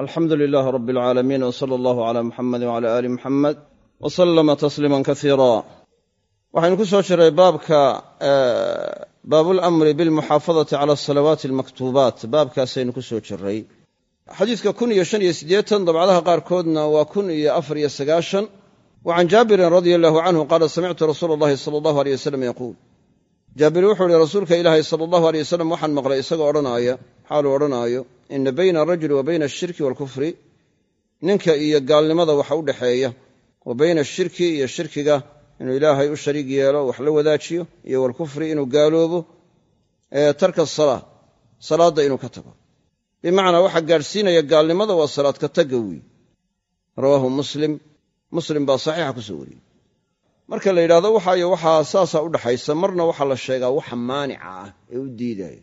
alxamdu lilaahi rabbi alcaalamiin w sala allahu calaa muxamedi wcala aali muxamed wa sallama tasliiman kasiira waxaynu ku soo jiray baabka baabulamri bilmuxaafadati cala asalawaati almaktuubaat baabkaasaynu ku soo jiray. Xadiidka kun iyo shan iyo siddeetan dabcadaha qaarkoodna waa kun iyo afar iyo sagaashan. Wa can jaabirin radia allahu canhu qaala samictu rasuula allahi sala allahu aleyh wasalam jaabir wuxuu ihi rasuulka ilaahay sala allahu aleyh wasalam waxaan maqlay isagoo odhanaaya xaaluu odhanaayo ina bayna alrajuli wa bayna ashirki waalkufri ninka iyo gaalnimada waxa u dhexeeya wa bayna ashirki iyo shirkiga inuu ilaahay u shariig yeelo wax la wadaajiyo iyo waalkufri inuu gaaloobo ee tarka salaa salaadda inuu ka tago. Bimacnaa waxa gaadhsiinaya gaalnimada waa salaad ka tagga wiy rawaahu muslim. Muslim baa saxiixa ku soo wariyey marka la yidhahdo waxaayo waxaa saasaa u dhaxaysa marna waxaa la sheegaa waxa maanica ah ee u diidaya.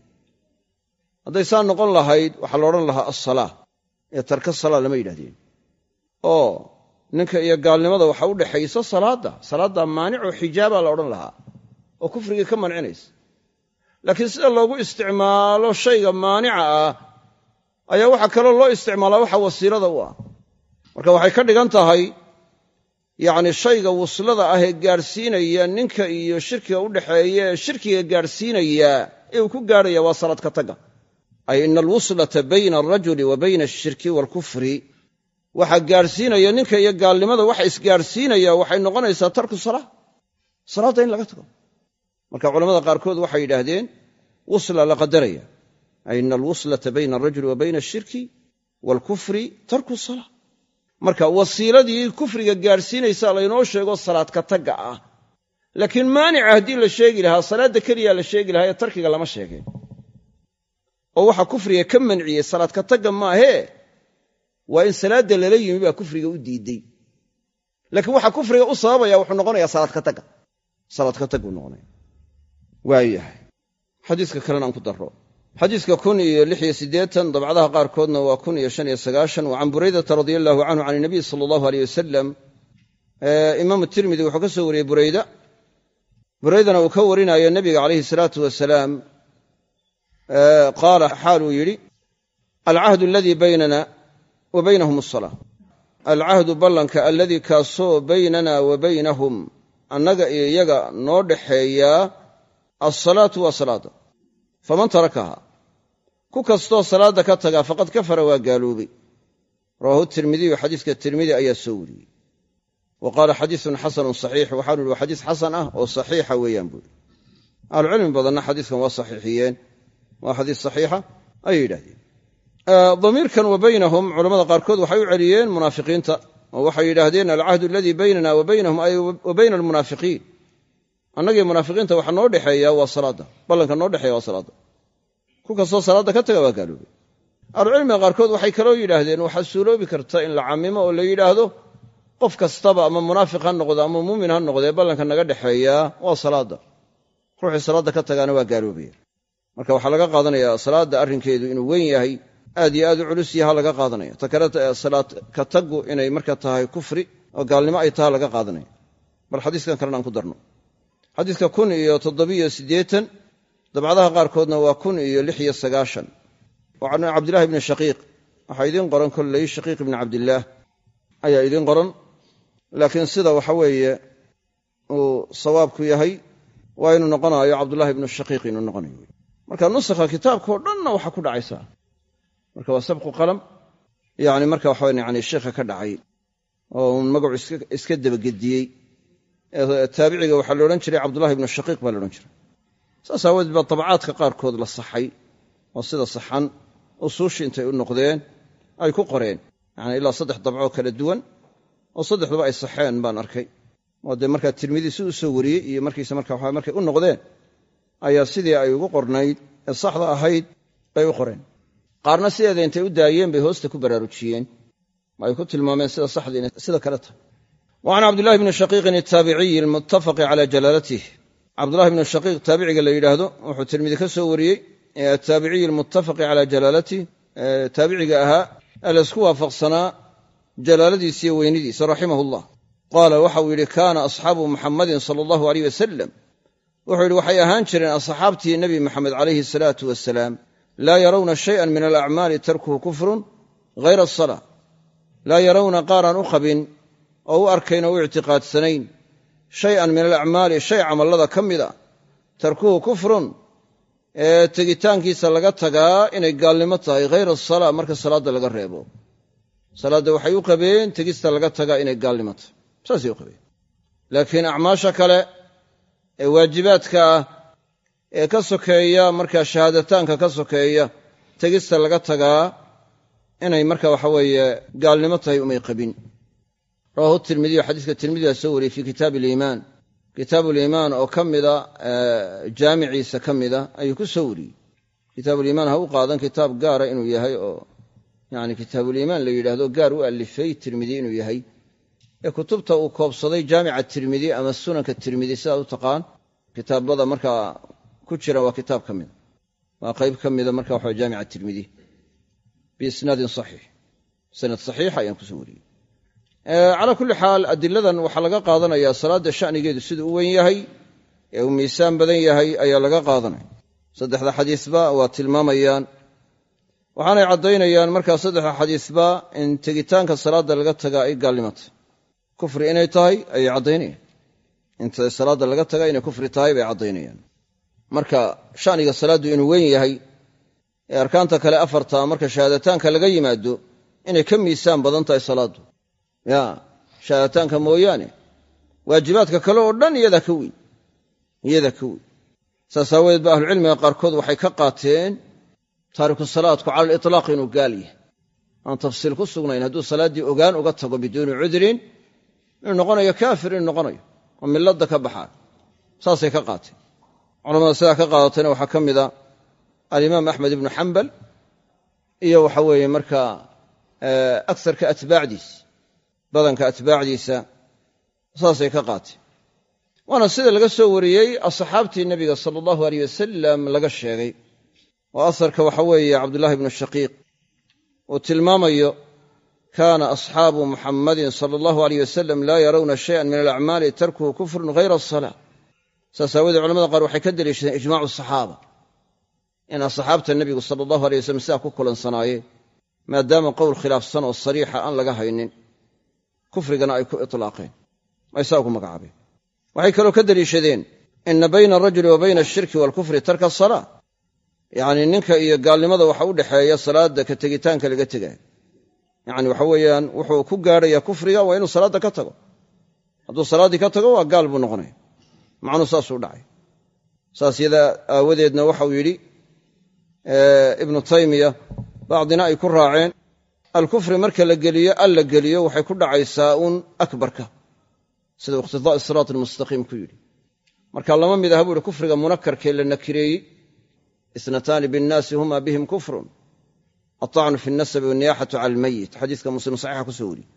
Hadday saa noqon lahayd waxaa la odhan lahaa assalaa. Ee tarka salaa lama yidhahdeen oo ninka iyo gaalnimada waxa u dhexaysa salaadda. Salaaddaa maanicoo xijaabaa la odhan lahaa. Oo kufrigii ka mancinaysa. Laakiin sida loogu isticmaalo shayga maanica ah ayaa waxaa kaloo loo isticmaalaa waxa wasiilada u ah. Marka waxay ka dhigan tahay yacni shayga wuslada ah ee gaadhsiinaya ninka iyo shirkiga u dhexeeya ee shirkiga gaadhsiinaya ee uu ku gaadhaya waa salaad ka tagga ay ina alwuslata bayna alrajuli wa bayna ashirki waalkufri waxa gaadhsiinaya ninka iyo gaalnimada waxa isgaadhsiinaya waxay noqonaysaa tarku salaa salaadda in laga tago. Marka culamada qaarkood waxay yidhaahdeen wusla la qadaraya. Ay ina alwuslata bayna alrajuli wa bayna ashirki waalkufri tarku salaa marka wasiiladii kufriga gaadhsiinaysaa laynoo sheego salaad ka tagga ah. Laakiin maanica haddii la sheegi lahaa salaadda keliyaa la sheegi lahaa ee tarkiga lama sheegeen oo waxa kufriga ka manciyey salaad ka tagga maahee waa in salaadda lala yimi baa kufriga u diiday. Laakiin waxa kufriga u sababaya wuxuu noqonayaa salaad ka tagga. Salaad ka tag buu noqonaya waayahay xadiiska kalena aan ku darro xadiiska kun iyo lix iyo siddeetan dabcadaha qaarkoodna waa kun iyo shan iyo sagaashan wa can buraydata radia allahu canhu can inabiy sala allahu aleyh wasalam imaamu tirmidi wuxuu ka soo wariyey burayda. Buraydana uu ka warinayo nebiga calayhi salaatu wasalaam. Qaala xaaluu yidhi alcahdu aladii baynana wa baynahum asalaa alcahdu ballanka alladii kaasoo baynana wa baynahum annaga iyo iyaga noo dhaxeeyaa alsalaatu waa salaada faman tarakaha. Ku kastoo salaadda ka tagaa faqad kafara waa gaaloobay rawaahu tirmidiyu xadiiska tirmidi ayaa soo wariyey. Wa qaala xadiisun xasanun saxiix waxaanu ihi waa xadiis xasan ah oo saxiixa weeyaan buuri ahlucilmi badanna xadiiskan waa saxiixiyeen waa xadiis saxiixa ayay yidhahdeen damiirkan wa baynahum culamada qaarkood waxay u celiyeen munaafiqiinta oo waxay yidhaahdeen alcahdu aladii baynana wa baynahum ay wa bayna almunaafiqiin annagii munaafiqiinta waxa noo dhexeeya waa salaadda. Ballanka noo dhexeeya waa salaadda. Ku kastoo salaadda ka taga waa gaaloobay ahlucilmiga qaarkood waxay kaloo yidhaahdeen waxaa suuroobi karta in la camimo oo la yidhaahdo qof kastaba ama munaafiq ha noqdo ama muumin ha noqdee ballanka naga dhexeeyaa waa salaadda. Ruuxii salaadda ka tagaana waa gaaloobaya marka waxaa laga qaadanaya salaadda arrinkeedu inuu weyn yahay aad iyo aad u culus yaha laga qaadanaya. Ta kale salaad ka taggu inay marka tahay kufri oo gaalnimo ay taha laga qaadanaya. Bal xadiiskan kalena aan ku darno xadiiska kun iyo toddobiyo siddeetan dabcadaha qaarkoodna waa kun iyo lix iyo sagaashan. Waa can cabdillahi shaqiiq. Waxaa idiin qoran kolley shaqiiq ibni cabdillaah. Ayaa idiin qoran. Laakiin sida waxa weeye uu sawaabku yahay waa inuu noqonaayo cabdullahi ibnu shaqiiq inuu noqonayo. Marka nusakha kitaabka oo dhanna waxaa ku dhacaysaa marka waa sabqu qalam. Yani marka waxawa yani sheikha ka dhacay. Oo magacu iska dabagediyey taabiciga waxaa la odhan jiray cabdullahi ibnu shaqiiq baa la odhan jiray. Saas aawadeed baa tabacaadka qaarkood la saxay oo sida saxan usuushii intay u noqdeen ay ku qoreen. Yani ilaa saddex dabcoo kala duwan oo saddexduba ay saxeen baan arkay. Oo dee markaa tirmidii si u soo wariyey iyo markiisa marka waxa markay u noqdeen ayaa sidii ay ugu qornayd ee saxda ahayd bay u qoreen. Qaarna sideeda intay u daayeen bay hoosta ku baraarujiyeen. Ay ku tilmaameen sida saxda inay sida kale tahay wa can cabdillahi bni shaqiiqin ataabiciyi almuttafaqi cala jalaalatih cabdullahi bni shaqiiq taabiciga la yidhaahdo wuxuu tirmidi ka soo wariyey ataabiciyi almuttafaqi cala jalaalatih taabiciga ahaa ee laysku waafaqsanaa jalaaladiisiiyo weynidiisa raximahu llah qaala waxauu yidhi kaana asxaabu muxammadin sala allahu aleyh wasalam wuxuu yidhi waxay ahaan jireen asxaabtii nebi maxamed calayhi salaatu wasalaam laa yarawna shayan min alacmaali oo u arkayn oo u ictiqaadsanayn. Shay-an min alacmaali shay camallada ka mid a. Tarkuhu kufrun. Ee tegitaankiisa laga tagaa inay gaalnimo tahay hayra asalaa marka salaadda laga reebo. Salaadda waxay u qabeen tegista laga tagaa inay gaalnimo tahay. Saasay u qabeen. Laakiin acmaasha kale ee waajibaadka ah ee ka sokeeya markaa shahaadataanka ka sokeeya tegista laga tagaa inay marka waxa weeye gaalnimo tahay umay qabin rawahu tirmidiyu xadiiska tirmidiga soo wariyey fii kitaabi aliimaan. Kitaabu liimaan oo ka mida jaamiciisa ka mida ayuu ku soo wariyey. Kitaabuliimaan ha u qaadan kitaab gaara inuu yahay oo yani kitaabuliimaan la yidhaahdo gaar u alifay tirmidi inuu yahay. Ee kutubta uu koobsaday jaamica tirmidi ama sunanka tirmidi sidaad u taqaan kitaabada markaa ku jira waa kitaab ka mida. Waa qayb ka mida marka waxa jaamica tirmidi biisnaadin saxiix. Sanad saxiixa ayaan ku soo calaa kulli xaal adiladan waxaa laga qaadanayaa salaadda shanigeedu siduu u weyn yahay ee uu miisaan badan yahay ayaa laga qaadanaya. Saddexda xadiisba waa tilmaamayaan. Waxaanay caddaynayaan markaa saddexda xadiisba in tegitaanka salaadda laga tagaa ay gaalnimata. Kufri inay tahay ayay caddaynayaan. Inta salaadda laga tagaa inay kufri tahay bay caddaynayaan. Marka shaniga salaaddu inuu weyn yahay ee arkaanta kale afarta marka shahaadataanka laga yimaado inay ka miisaan badan tahay salaaddu ya shahaadataanka mooyaane waajibaadka kale oo dhan iyadaa ka weyn iyadaa ka weyn. Saas aawadeed ba ahlucilmiga qaarkood waxay ka qaateen taariku salaadku cala alitlaaq inuu gaal yahay. Aan tafsiil ku sugnayn hadduu salaaddii ogaan uga tago biduuni cudrin inuu noqonayo kaafir inuu noqonayo oo milladda ka baxaa saasay ka qaateen. Culamada sidaa ka qaadatayna waxaa ka mida alimaam axmed ibnu xambal iyo waxa weeye markaa agsarka atbaacdiisa badanka atbaacdiisa saasay ka qaateen waana sida laga soo wariyey asxaabtii nebiga sala allahu aleyh wasalam laga sheegay. Oo asarka waxa weeye cabdullahi ibnu shaqiiq uu tilmaamayo kaana asxaabu muxammadin sala allahu aleyh wasalam laa yarawna shayan min alacmaali tarkuhu kufrun hayra asalaa saas aawoodee culamada qaar waxay ka daliishadeen ijmacu saxaaba in asxaabta nebigu sala allahu aley wasalam sidaa ku kulansanaayeen maadaama qowl khilaafsan oo sariixa aan laga haynin kufrigana ay ku itlaaqeen ay saa ugu magacaabeen. Waxay kaloo ka daliishadeen ina bayna alrajuli wa bayna ashirki waalkufri tarka asalaa yacni ninka iyo gaalnimada waxa u dhexeeya salaadda ka tegitaanka laga tegaayo yacni waxa weeyaan wuxuu ku gaadhayaa kufriga waa inuu salaadda ka tago. Hadduu salaaddii ka tago waa gaal buu noqonaya. Macnuu saasuu dhacay. Saas yadaa aawadeedna waxau yidhi ibnu taymiya bacdina ay ku raaceen alkufri marka la geliyo al la geliyo waxay ku dhacaysaa uun akbarka. Sida iqtidaai siraat almustaqiim ku yidhi. Marka lama mid aha buu ihi kufriga munakarkee la nakireeyey isnataani binnaasi huma bihim kufrun. Altacnu fi nasabi walniyaxatu cala almayit xadiiska muslim saxiixa ku soo weriye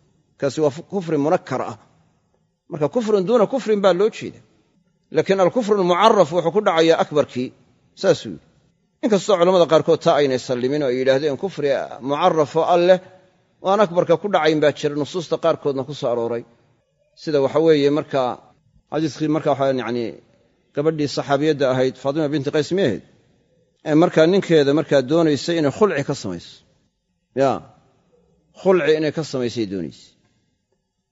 kaasi waa kufri munakar ah. Marka kufrun duuna kufrin baa loo jeeda laakiin alkufru almucaraf wuxuu ku dhacayaa akbarkii saasuu yidhi inkastoo culamada qaarkood taa aynay sallimin oo ay yidhaahdeen kufri mucarafoo alleh oo aan akbarka ku dhacayn baa jira nusuusta qaarkoodna ku soo arooray. Sida waxa weeye markaa xadiiskii marka waxa yani gabadhii saxaabiyadda ahayd faatima binti qays miahayd ee markaa ninkeeda markaa doonaysa inay khulci ka samayso. Ya khulci inay ka samaysay doonaysa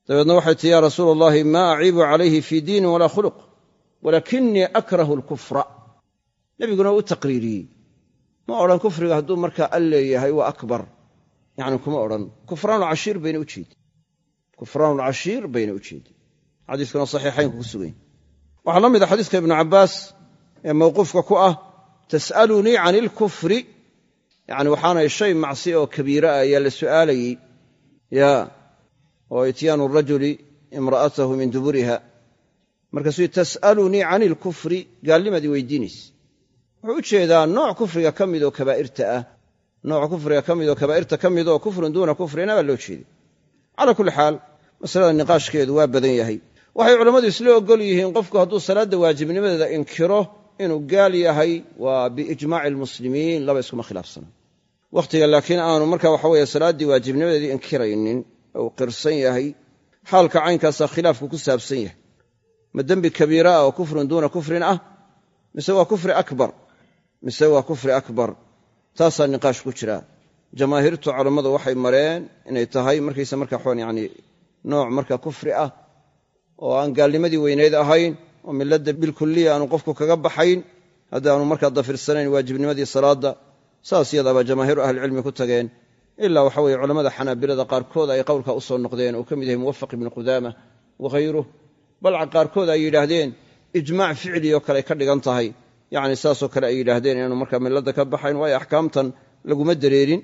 dabeedna waxay tii yaa rasuula allahi maa aciibu calayhi fii diinin walaa khuluq walaakinii akrahu alkufra. Nebiguna u taqriiriyey ma odhan kufriga hadduu markaa al leeyahay waa akbar. Yani kuma odhan kufraanulcashiir bayna u jeedi. Kufraanulcashiir bayna u jeedi. Xadiiskuna saxiixaynku ku sugan waxaa la mid a xadiiska ibnu cabbaas ee mawquufka ku ah tas'alunii can ilkufri yani waxaanay shay macsi oo kabiira ah ayaa la su'aalayey ya oo ityaanu rajuli imra'atahu min duburiha. Markaasuu tas'alunii can ilkufri gaalnimadii weydiinaysa wuxuu u jeedaa nooc kufriga ka midoo kabaa'irta ah. Nooc kufriga ka midoo kabaa'irta ka mid oo kufrun duuna kufrina baa loo jeeday calaa kulli xaal masalada niqaashkeedu waa badan yahay. Waxay culammadu isla ogol yihiin qofku hadduu salaadda waajibnimadeeda inkiro inuu gaal yahay waa biijmaaci almuslimiin laba iskuma khilaafsana wakhtiga laakiin aanu marka waxa weeye salaaddii waajibnimadeedii inkiraynin ou qirsan yahay xaalka caynkaasaa khilaafku ku saabsan yahay. Ma dembi kabiira ah oo kufrun duuna kufrin ah? Mise waa kufri akbar mise waa kufri akbar taasaa niqaash ku jira. Jamaahiirtu culammadu waxay mareen inay tahay markaysa marka yani nooc marka kufri ah oo aan gaalnimadii weynayd ahayn oo milada bilkuliya aanu qofku kaga baxayn haddaanu markaa dafirsanayn waajibnimadii salaada saas yadaabaa jamaahiiru ahlicilmi ku tageen. Ilaa waxa weye culamada xanaabilada qaarkood ay qowlka u soo noqdeen uu ka mid yahay muwafaq ibnu qudaama wakhayruh balca qaarkood ay yidhaahdeen ijmaac ficli oo kale ka dhigan tahay yani saasoo kale ay yidhaahdeen inaanu markaa milada ka baxayn waayo axkaamtan laguma dareerin.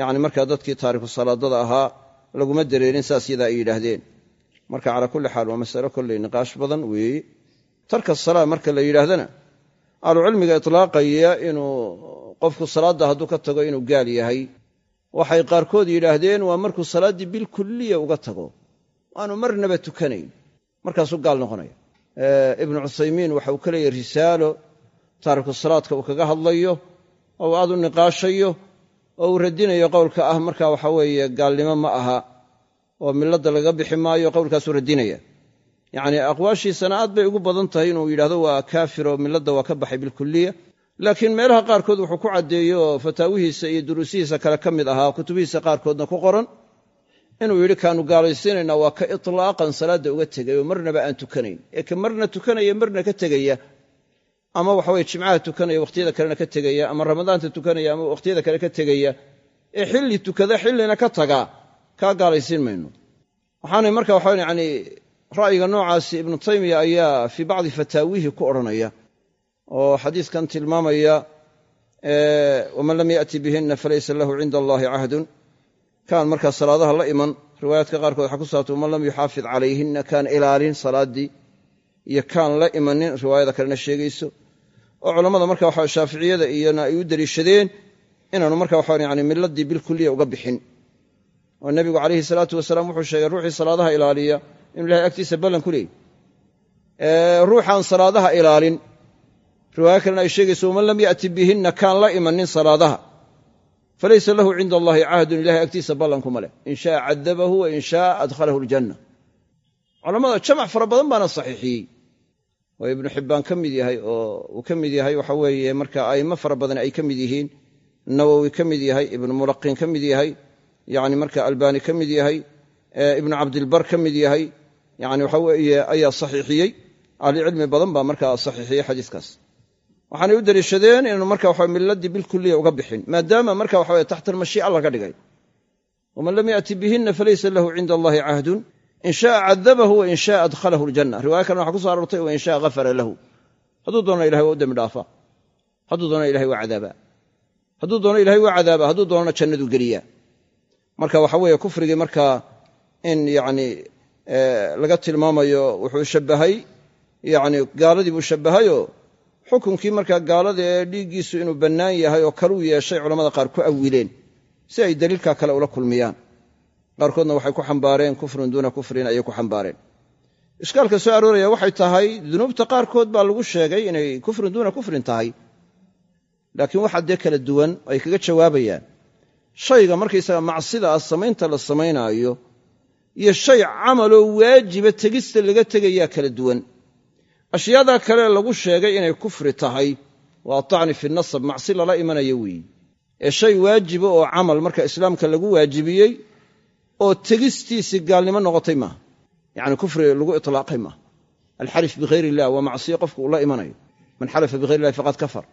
Yani markaa dadkii taariku salaadada ahaa laguma dareerin saas yadaa ay yidhaahdeen. Marka calaa kulli xaal waa masalo kolley niqaash badan weeye tarka salaa marka la yidhaahdana ahlucilmiga itlaaqaya inuu qofku salaadda hadduu ka tago inuu gaal yahay. Waxay qaarkood yidhaahdeen waa markuu salaaddii bilkuliya uga tago. Aanu marnaba tukanayn. Markaasuu gaal noqonaya. Ibnu cuthaymiin waxa uu ka leeyahy risaalo taariku salaadka uu kaga hadlayo oo uu aad u niqaashayo oo uu radinayo qowlka ah marka waxa weeye gaalnimo ma aha oo milada laga bixi maayo qowlkaasuu radinaya. Yacni aqwaashiisana aad bay ugu badan tahay inuu yidhahdo waa kaafir oo milada waa ka baxay bilkuliya laakiin meelaha qaarkood wuxuu ku caddeeyo oo fataawihiisa iyo duruusihiisa kale ka mid ahaa kutubihiisa qaarkoodna ku qoran inuu yidhi kaanu gaalaysiinaynaa waa ka itlaaqan salaadda uga tegay oo marnaba aan tukanayn. Ee ka marna tukanaya marna ka tegaya ama waxaweye jimcaha tukanaya wakhtiyada kalena ka tegaya ama ramadaanta tukanaya ama wakhtiyada kale ka tegaya ee xilli tukada xillina ka tagaa kaa gaalaysiin mayno. Waxaanay marka waxa yani ra'yiga noocaasi ibnu taymiya ayaa fii bacdi fataawihi ku odhanaya oo xadiiskan tilmaamaya waman lam ya'ti bihina falaysa lahu cinda allahi cahdun. Kaan markaa salaadaha la iman riwaayaadka qaarkood waxaa ku saabtay waman lam yuxaafid calayhina kaan ilaalin salaaddii iyo kaan la imanin riwaayada kalena sheegayso oo culammada marka waxa shaaficiyada iyona ay u deliishadeen inaanu marka waxa yani miladii bilkuliya uga bixin. Oo nebigu calayhi salaatu wasalaam wuxuu sheegay ruuxii salaadaha ilaaliya inuu ilahay agtiisa ballan ku leeyy ruuxaan salaadaha ilaalin. Riwaayo kalena ay sheegayso waman lam ya'ti bihinna kaan la imanin salaadaha. Falaysa lahu cinda allahi cahdun ilahay agtiisa ballankuma leh. In shaa cadabahu wa in shaa adkhalahu aljanna. Culammada jamac fara badan baana saxiixiyey oo ibnu xibbaan ka mid yahay oo uu ka mid yahay waxa weeye marka a'immo fara badan ay ka mid yihiin. Nawowi ka mid yahay ibnu mulaqin ka mid yahay yani marka albaani ka mid yahay ibnu cabdilbar ka mid yahay yani waxa weeye ayaa saxiixiyey. Ahlicilmi badan baa markaa saxiixiyey xadiiskaas. Waxaanay u deliishadeen inaanu marka waxa miladii bilkuliya uga bixin maadaama marka waxa taxta almashiica laga dhigay. Waman lam ya'ti bihina falaysa lahu cinda allahi cahdun in shaaa cadabahu wain shaa adkhalahu aljanna. Riwaya kalena waxa ku so aroortay wain shaa hafara lahu. Hadduu doona ilahay waa u dembi dhaafa. Hadduu doona ilahay waa cadaaba. Hadduu doono ilahay waa cadaaba hadduu doonana jannaduu geliyaa marka waxa weeye kufrigii markaa in yani laga tilmaamayo wuxuu shabbahay yani gaaladii buu shabbahayoo xukunkii markaa gaalada ee dhiiggiisu inuu bannaan yahay oo kaluu yeeshay culamada qaar ku awileen si ay daliilkaa kale ula kulmiyaan qaarkoodna waxay ku xambaareen kufrun duuna kufrin ayay ku xambaareen. Ishkaalka soo arooraya waxay tahay dunuubta qaarkood baa lagu sheegay inay kufrun duuna kufrin tahay. Laakiin waxaa dee kala duwan ay kaga jawaabayaan. Shayga markaysaga macsida ah samaynta la samaynaayo iyo shay camaloo waajiba tegista laga tegayaa kala duwan. Ashyaadaa kale lagu sheegay inay kufri tahay waa tacni fi nasab macsi lala imanayo weeye ee shay waajiba oo camal marka islaamka lagu waajibiyey oo tegistiisii gaalnimo noqotay maaha yacni kufri lagu itlaaqay maaha alxalif bikhayr illah waa macsiyo qofku uu la imanayo. Man xalafa bikhayr illahi faqad kafar.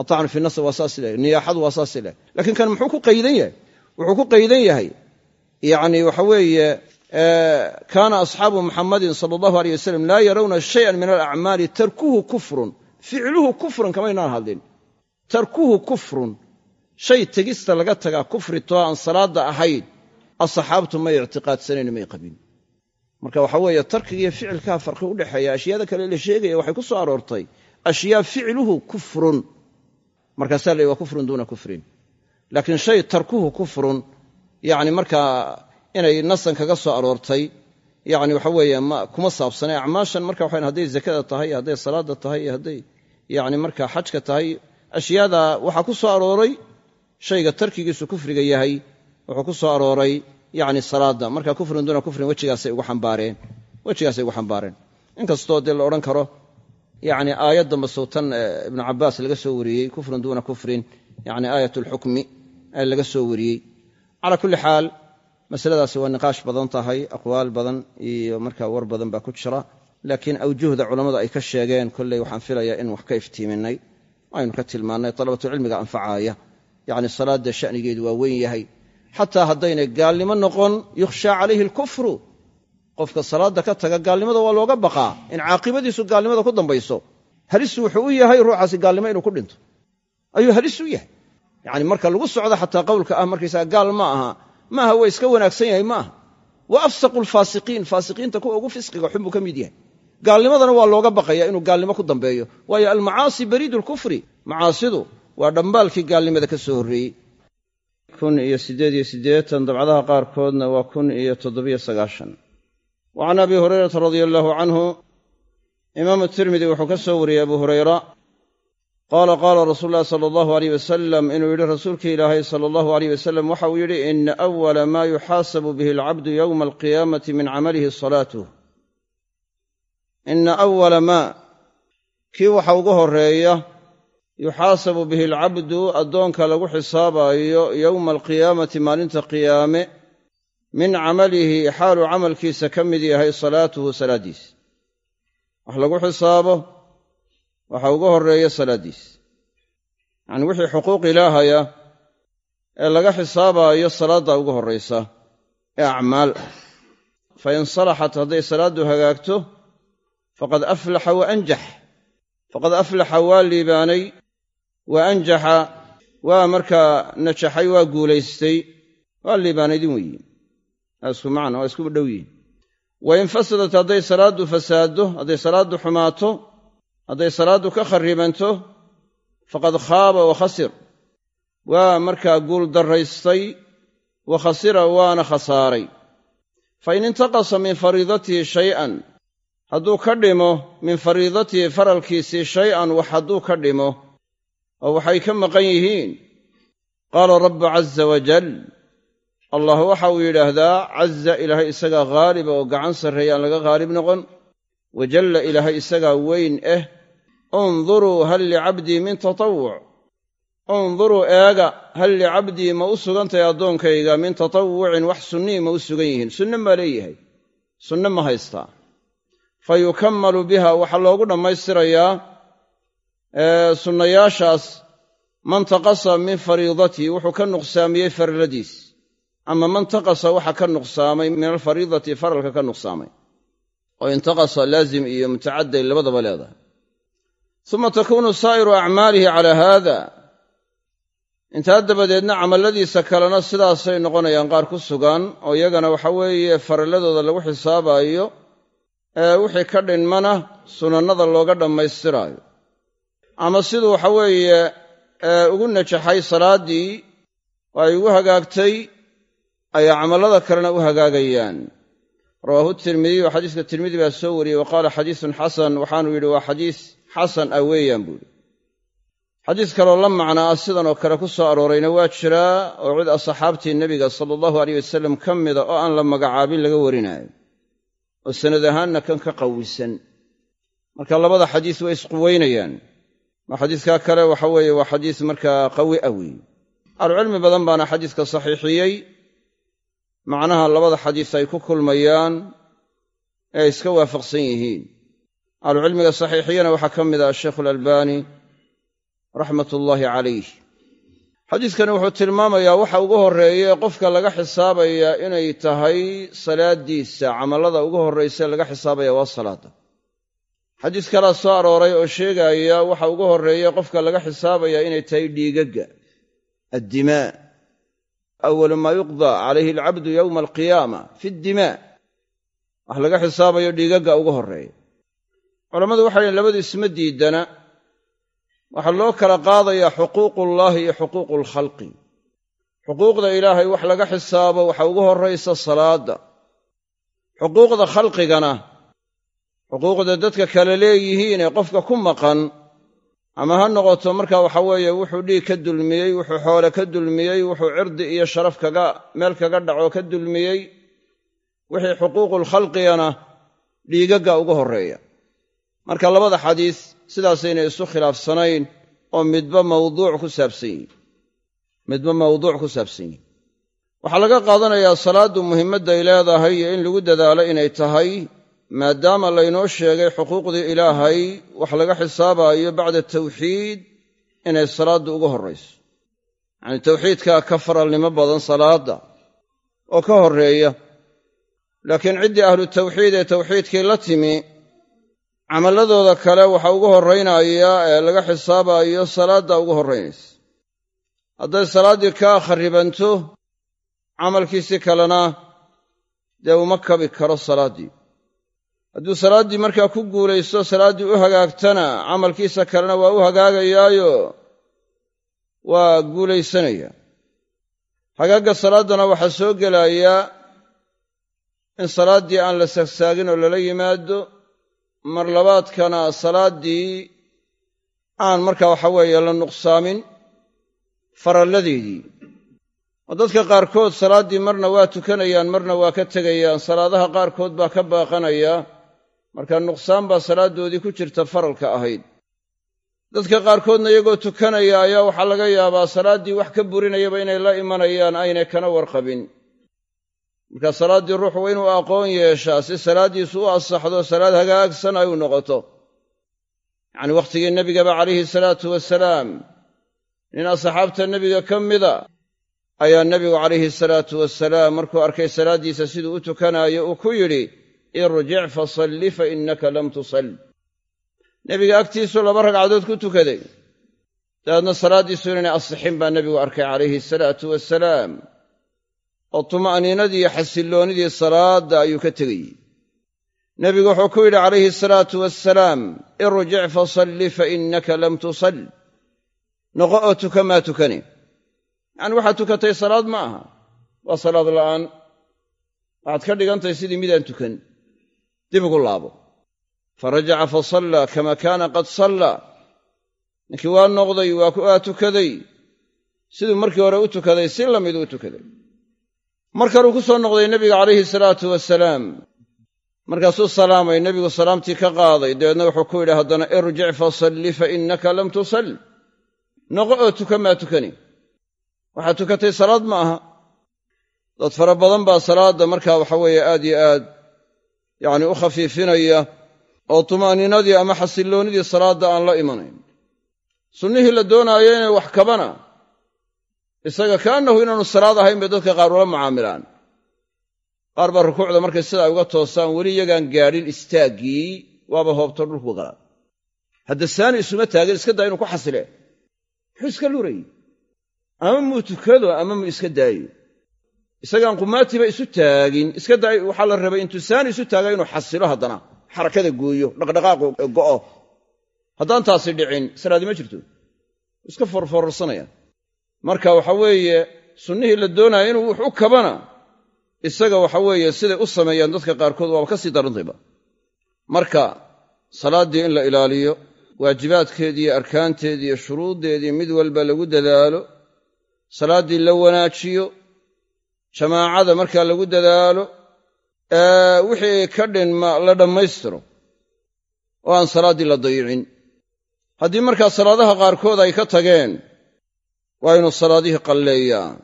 Atacnu fi nasab waa saas leh niyaaxadu waa saas leh laakiin kan muxuu ku qaydan yahay? Wuxuu ku qaydan yahay yani waxa weeye kaana asxaabu muxamadin sala allahu aleyh wasalam laa yarawna shayan min alacmaali tarkuhu kufrun. Ficluhu kufrun kamaynaan hadlin. Tarkuhu kufrun. Shay tegista laga tagaa kufri too aan salaadda ahayn asxaabtu may ictiqaadsanayn may qabin marka waxa weeye tarkigiiyo ficilkaa farqi u dhexeeya ashyaada kale la sheegaya waxay ku soo aroortay ashyaa ficluhu kufrun. Markaasaa la waa kufrun duuna kufrin. Laakiin shay tarkuhu kufrun yani markaa inay nasan kaga soo aroortay yani waxa weeye kuma saabsana acmaashan marka waxa hadday zakada tahay hadday salaada tahay hadday yani marka xajka tahay ashyaada waxaa ku soo arooray shayga tarkigiisu kufriga yahay wuxuu ku soo arooray yani salaada marka kufrun duuna kufrin wejigaasay ugu xambaareen. Wejigaasay ugu xambaareen. Inkastoo dee la odhan karo yani aayadda masowtan ibnu cabaas laga soo wariyey kufrun duuna kufrin yani aayat lxukmi laga soo wariyey. Calaa kulli xaal masaladaasi waa niqaash badan tahay aqwaal badan iyo markaa war badan baa ku jira. Laakiin awjuhda culammadu ay ka sheegeen kolley waxaan filayaa in wax ka iftiiminnay. Aynu ka tilmaannay dalabatucilmiga anfacaaya yacni salaadda sha'nigeedu waa weyn yahay xataa haddaynay gaalnimo noqon yukhshaa calayhi alkufru. Qofka salaadda ka taga gaalnimada waa looga baqaa in caaqibadiisu gaalnimada ku dambayso. Halisu wuxuu u yahay ruuxaasi gaalnimo inuu ku dhinto. Ayuu halis u yahay. Yacni marka lagu socdo xataa qowlka ah markaysaga gaal ma aha maaha waa iska wanaagsan yahay maaha wa afsaqu lfaasiqiin faasiqiinta kuwa ugu fisqiga xun buu ka mid yahay. Gaalnimadana waa looga baqaya inuu gaalnimo ku dambeeyo. Waayo almacaasi bariidu lkufri macaasidu waa dhambaalkii gaalnimada ka soo horreeyey kun iyo siddeed iyo siddeetan dabcadaha qaarkoodna waa kun iyo toddobiyo sagaashan. Wa can abi hurayrata radia allaahu canhu imaamu tirmidi wuxuu ka soo wariyey abu hurayra qaala qaala rasuulu llahi sala allahu aleyh wasalam inuu yidhi rasuulkii ilaahay sala allahu aleyh wasalam waxa uu yidhi ina awala maa yuxaasabu bihi alcabdu yowma alqiyaamati min camalihi salaatuh ina awala maa kii waxa ugu horreeya yuxaasabu bihi alcabdu addoonka lagu xisaabaayo yowma alqiyaamati maalinta qiyaame min camalihi xaaluu camalkiisa ka mid yahay salaatuhu salaaddiis wax lagu xisaabo waxa ugu horreeya salaaddiis yacni wixii xuquuq ilaahaya ee laga xisaabaayo salaadda ugu horraysa ee acmaal. Fa in salaxat hadday salaaddu hagaagto faqad aflaxa wa anjax. Faqad aflaxa waa liibaanay wa anjaxa waa markaa najaxay waa guulaystay waa liibaanaydin weeye waa isku macna waa isku dhow yihiin wa in fasadat hadday salaaddu fasaaddo hadday salaaddu xumaato hadday salaaddu ka kharribanto faqad khaaba wa khasir waa markaa guul darraystay wa khasira waana khasaaray. Fa in intaqasa min fariidatihi shay'an hadduu ka dhimo min fariidatihi faralkiisii shay-an wax hadduu ka dhimo oo waxay ka maqan yihiin. Qaala rabbu caza wajal allah waxa uu yidhaahdaa caza ilaahay isagaa haaliba oo gacan sarreeya aan laga haalib noqon. Wajalla ilaahay isagaa weyn ah unduruu hal licabdii min tatawuc unduruu eega hal licabdii ma u sugantahay addoonkayga min tatawucin wax sunnii ma u sugan yihiin. Sunne maa leeyahay. Sunne ma haystaa. Fa yukammalu biha waxaa loogu dhammaystirayaa sunnayaashaas man taqasa min fariidatihi wuxuu ka nuqsaamiyey farladiis ama man taqasa waxa ka nuqsaamay min alfariidati faralka ka nuqsaamay. Oo intaqasa laazim iyo mutacadday labadaba leedahay. Uma takuunu saa'iru acmaalihi calaa haada intaa dabadeedna camalladiisa kalena sidaasay noqonayaan qaar ku sugan oo iyagana waxa weeye faralladooda lagu xisaabaayo ee wixii ka dhinmana sunannada looga dhammaystiraayo ama siduu waxa weeye ugu najaxay salaaddii oo ay ugu hagaagtay ayaa camallada kalena u hagaagayaan. Rawaahu tirmidiyu xadiiska tirmidi baa soo wariyey wa qaala xadiisun xasan waxaanu yidhi waa xadiis xasan ah weeyaan buuhi xadiis kaloo la macnaa ah sidan oo kale ku soo aroorayna waa jiraa oo cid asxaabtii nebiga sala allahu aleyh wasalam ka mida oo aan la magacaabin laga warinaayo oo sanad ahaanna kan ka qawisan. Marka labada xadiis way isquweynayaan ma xadiiskaa kale waxa weeye waa xadiis markaa qawi ah weeye. Ahlucilmi badan baana xadiiska saxiixiyey. Macnaha labada xadiis ay ku kulmayaan ee iska waafaqsan yihiin. Ahlucilmiga saxiixiyana waxaa ka mid ah asheikhu alalbani raxmat ullaahi calayh xadiiskani wuxuu tilmaamayaa waxa ugu horreeye qofka laga xisaabaya inay tahay salaaddiisa camallada ugu horrayse laga xisaabaya waa salaadda xadiis kalaa soo arooray oo sheegaya waxa ugu horreeye qofka laga xisaabaya inay tahay dhiigagga addimaa awalu maa yuqdaa calayhi alcabdu yowma alqiyaama fi ddimaa wax laga xisaabayo dhiigagga ugu horreeya. Culammadu waxay dhahn labadu isma diidana waxaa loo kala qaadayaa xuquuqullaahi iyo xuquuqu alkhalqi xuquuqda ilaahay wax laga xisaabo waxa ugu horraysa salaadda. Xuquuqda khalqigana xuquuqda dadka kale leeyihiin ee qofka ku maqan ama ha noqoto marka waxa weeye wuxuu dhiig ka dulmiyey wuxuu xoole ka dulmiyey wuxuu cirdi iyo sharaf kaga meel kaga dhaco ka dulmiyey wixii xuquuqulkhalqigana dhiigagga ugu horreeya. Marka labada xadiis sidaasaynay isu khilaafsanayn oo midba mawduuc ku saabsan yihiin midba mawduuc ku saabsan yihi waxaa laga qaadanayaa salaaddu muhimmadday leedahay iyo in lagu dadaalo inay tahay maadaama laynoo sheegay xuquuqdii ilaahay wax laga xisaabaayo bacda tawxiid inay salaaddu uga horrayso. Yacnii tawxiidkaa ka faralnimo badan salaadda oo ka horreeya. Laakiin ciddii ahlu tawxiid ee tawxiidkii la timi camalladooda kale waxa ugu horraynaya ee laga xisaabayo salaadda ugu horraynaysa hadday salaaddii kaa kharibanto camalkiisi kalena dee uma kabi karo salaaddii hadduu salaaddii markaa ku guulaysto salaaddii u hagaagtana camalkiisa kalena waa u hagaagayaayo waa guulaysanaya. Hagaagga salaaddana waxaa soo gelaya in salaaddii aan la sagsaagin oo lala yimaado mar labaadkana salaaddii aan markaa waxa weeye la nuqsaamin faralladeedii. Oo dadka qaarkood salaaddii marna waa tukanayaan marna waa ka tegayaan salaadaha qaarkood baa ka baaqanaya marka nuqsaan baa salaaddoodii ku jirta faralka ahayd. Dadka qaarkoodna iyagoo tukanaya ayaa waxaa laga yaabaa salaaddii wax ka burinayaba inay la imanayaan aynay kana warqabin. Marka salaaddii ruuxu waa inuu aqoon yeeshaa si salaaddiisu u asaxdo salaad hagaagsan ay u noqoto. Yacnii wakhtigii nebigaba calayhi salaatu wasalaam nin asxaabta nebiga ka mida ayaa nebigu calayhi salaatu wasalaam markuu arkay salaaddiisa siduu u tukanaayo uu ku yidhi irjic fasalli fa innaka lam tusall nebiga agtiisu laba ragcadood ku tukaday. Dabeedna salaaddiisu inaynay asixin baa nebigu arkay calayhi salaatu wasalaam oo tuma'niinadii iyo xasilloonnidii salaadda ayuu ka tegayey nebigu wuxuu ku yidhi calayhi asalaatu wasalaam irjic fasalli fa innaka lam tusall noqo oo tuka maa tukani. Yacni waxaad tukatay salaad ma aha. Waa salaad la'aan. Waxaad ka dhigantahay sidii midaan tukan dib ugu laabo. Farajaca fa sallaa kama kaana qad sallaa ninkii waa noqday waa tukaday. Siduu markii hore u tukaday si la mid u tukaday. Mar kaluu ku soo noqday nebiga calayhi salaatu wasalaam markaasuu salaamay nebigu salaamtii ka qaaday. Dabeedna wuxuu ku yidhi haddana irjic fasalli fa innaka lam tusall. Noqo oo tuka maa tukani. Waxaad tukatay salaad ma aha. Dad fara badan baa salaadda markaa waxa weeye aad yo aad yacni u khafiifinaya oo tuma'niinadii ama xasilloonnidii salaadda aan la imanayn. Sunnihii la doonaayo inay wax kabana. Isaga kaannahu inaanu salaad ahayn bay dadka qaar ula mucaamilaan. Qaar baa rukuucda markay sidaa uga toosaan weli iyagaan gaadhin istaaggii waaba hoobto dhulku galaa hadda saani isuma taagin iska daa inuu ku xasile muxuu iska lurayy ama muu tukado ama muu iska daayo isagaan qumaatiba isu taagin. Iska daa waxaa la rabay intuu saani isu taaga inuu xasilo haddana. Xarakada gooyo dhaqdhaqaaqu go'o. Haddaan taasi dhicin salaadi ma jirto. Iska forfororsanayaan marka waxa weeye sunnihii la doonaya inuu wax u kabana. Isaga waxa weeye siday u sameeyaan dadka qaarkood waaba ka sii darantayba. Marka salaaddii in la ilaaliyo waajibaadkeedii iyo arkaanteedii iyo shuruuddeedii mid walba lagu dadaalo salaaddii la wanaajiyo jamaacada markaa lagu dadaalo wixii ka dhinma la dhammaystiro oo aan salaaddii la dayicin. Haddii markaa salaadaha qaarkood ay ka tageen waa inuu salaadihii qalleeyaan.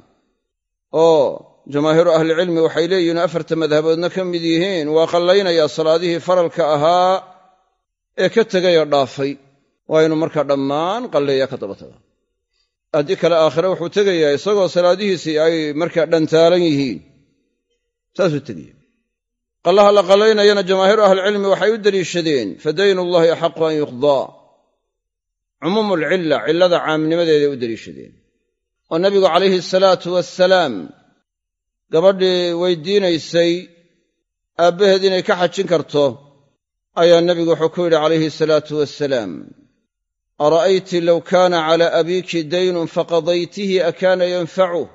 Oo jamaahiiru ahlicilmi waxay leeyihiin afarta madhaboodna ka mid yihiin waa qallaynayaa salaadihii faralka ahaa ee ka tegayoo dhaafay. Waa inuu markaa dhammaan qalleeyaa ka daba taga haddii kale aakhire wuxuu tegayaa isagoo salaadihiisii ay markaa dhantaalan yihiin. Saasuu tegaya qallaha la qallaynayana jamaahiiru ahlicilmi waxay u deliishadeen fa daynu llahi axaqu an yuqdaa. Cumuumu alcilla cillada caamnimadeeday u deliishadeen oo nabigu calayhi asalaatu wassalaam gabadhii weydiinaysay aabbaheed inay ka xajin karto ayaa nebigu wuxuu ku yidhi calayhi asalaatu wassalaam ara'ayti low kaana calaa abiiki daynun faqadaytihi akaana yanfacuh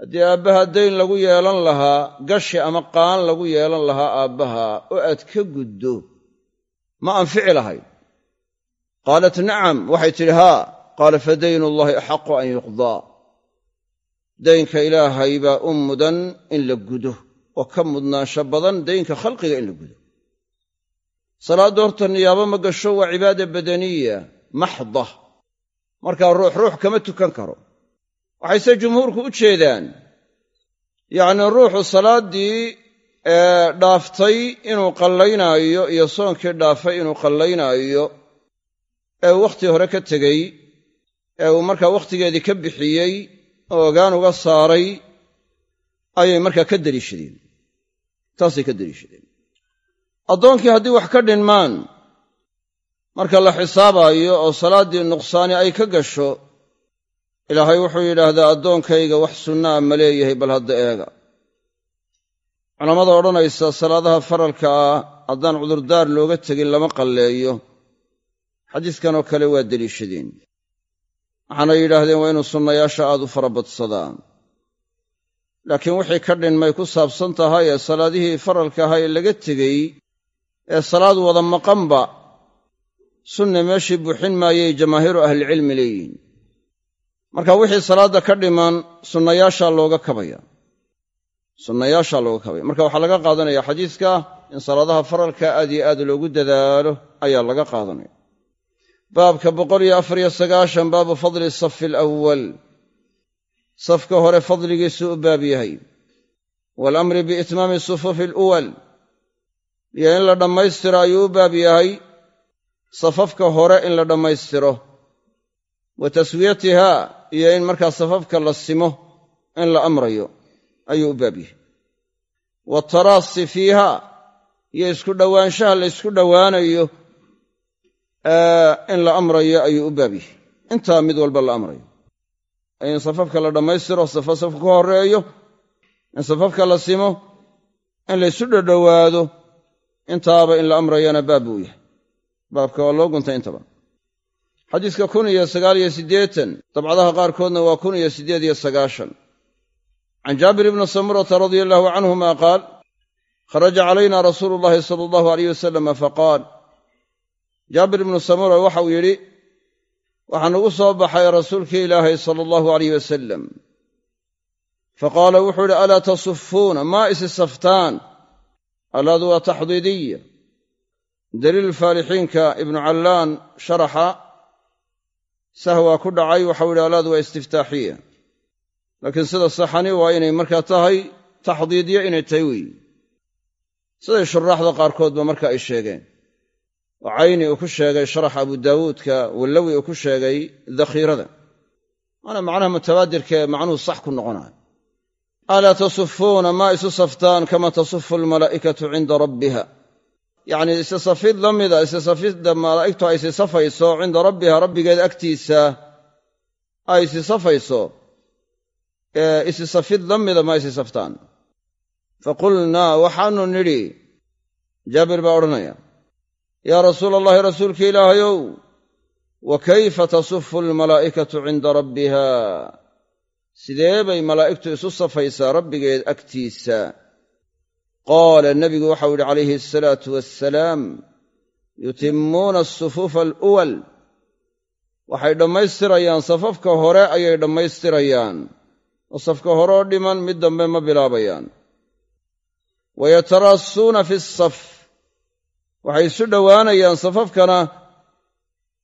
haddii aabbaha dayn lagu yeelan lahaa gashi ama qaan lagu yeelan lahaa aabbaha oo aad ka guddo ma anfici lahayd qaalat nacam waxay tidhi haa. Qaala fa daynu llahi axaqu an yuqdaa daynka ilaahay baa u mudan in la gudo oo ka mudnaansho badan daynka khalqiga in la gudo. Salaadda horta niyaabo ma gasho waa cibaada badaniya maxda markaa ruux ruux kama tukan karo. Waxayse jumhuurku u jeedaan yacnii ruuxu salaaddii dhaaftay inuu qallaynaayo iyo soonkii dhaafay inuu qallaynaayo ee uu wakhti hore ka tegey ee uu markaa wakhtigeedii ka bixiyey oo ogaan uga saaray ayay markaa ka deliishadeen. Taasay ka deliishadeen. Addoonkii haddii wax ka dhinmaan marka la xisaabaayo oo salaaddii nuqsaani ay ka gasho ilaahay wuxuu yidhaahdaa addoonkayga wax sunnaa ma leeyahay bal hadda eega. Culammada odhanaysa salaadaha faralka ah haddaan cudurdaar looga tegin lama qalleeyo. Xadiiskanoo kale waa deliishadeen waxaana yidhaahdeen waa inuu sunnayaasha aad u fara badsadaan. Laakiin wixii ka dhinmay ku saabsan tahay ee salaadihii faralka ahaa ee laga tegey ee salaad wada maqanba sunne meeshii buuxin maayay jamaahiiru ahlicilmi leeyihiin. Marka wixii salaadda ka dhiman sunnayaashaa looga kabaya sunnayaashaa looga kabaya marka waxaa laga qaadanaya xadiiska in salaadaha faralka aad iyo aad loogu dadaalo ayaa laga qaadanaya. Baabka boqol iyo afariyo sagaashan baabu fadli safi alawwal. Safka hore fadligiisuu u baab yahay. Waalamri biitmaami sufuufi aluwal iyo in la dhammaystiro ayuu u baab yahay safafka hore in la dhammaystiro wa taswiyatiha iyo in markaa safafka la simo in la amrayo ayuu u baab yahay. Wataraasi fiiha iyo isku dhowaanshaha la ysku dhowaanayo in la amrayo ayuu u baab yahay. Intaa mid walba la amrayo. In safafka la dhammaystiro safo safka ka horeeyo in safafka la simo in laysu dhodhowaado intaaba in la amrayana baab buu yahay baabka waa loo guntay intaba. Xadiiska kun iyo sagaal iyo siddeetan dabcadaha qaarkoodna waa kun iyo siddeed iyo sagaashan. Can jaabir ibni samurata radia allahu canhuma qaal kharaja calayna rasuulu llahi sala allahu alayh wasalama faqaal jaabir ibnu samura waxau yidhi waxaa nagu soo baxay rasuulkii ilaahay sala allahu alayh wasalam faqaala wuxuu yidhi alaa tasuffuuna maa isi saftaan? Alaadu waa taxdiidiya daliil faalixiinka ibnu callaan sharaxa sahwaa ku dhacay waxau yidhi alaadu waa istiftaaxiya. Laakiin sida saxani waa inay markaa tahay taxdiidiya inay tahay weeye siday shuraaxda qaarkoodba marka ay sheegeen. Oo cayni uu ku sheegay sharaxa abu daawuudka wallawi uu ku sheegay dakhiirada. Waana macnaha mutabaadirka ee macnuhu sax ku noqonayo alaa tasuffuuna maa isu saftaan kama tasufu almalaa'ikatu cinda rabbiha yacnii isi safid la mida isi safidda malaa'igtu ay isi safayso cinda rabbiha rabbigeed agtiisa ay isi safayso. Isi safid la mida ma isi saftaan. Faqulnaa waxaanu nidhi jaabir baa odhanaya yaa rasuula allahi rasuulka ilaahayow wa kayfa tasufu almalaa'ikatu cinda rabbiha? Sidee bay malaa'igtu isu safaysaa rabbigeed agtiisa qaala nebigu waxau yidhi calayhi asalaatu wassalaam yutimmuuna asufuufa aluwal. Waxay dhammaystirayaan safafka hore ayay dhammaystirayaan oo safka hore oo dhiman mid dambe ma bilaabayaan. Wa yataraasuuna fi saf waxay isu dhowaanayaan safafkana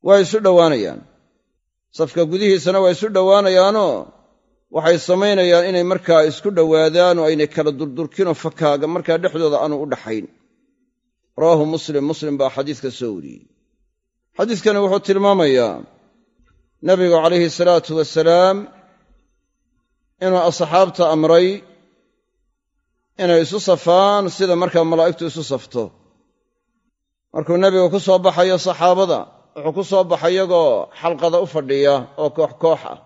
waa isu dhowaanayaan. Safka gudihiisana waa isu dhowaanayaanoo waxay samaynayaan inay markaa isku dhowaadaan oo aynay kala durdurkinoo fakaaga markaa dhexdooda aanu u dhaxayn. Rawaahu muslim. Muslim baa xadiiska soo wariyey. Xadiiskani wuxuu tilmaamayaa nabigu calayhi salaatu wasalaam inuu asxaabta amray inay isu safaan sida markaa malaa'igtu isu safto. Markuu nebigu ku soo baxayo saxaabada wuxuu ku soo baxay iyagoo xalqada u fadhiya oo koox koox ah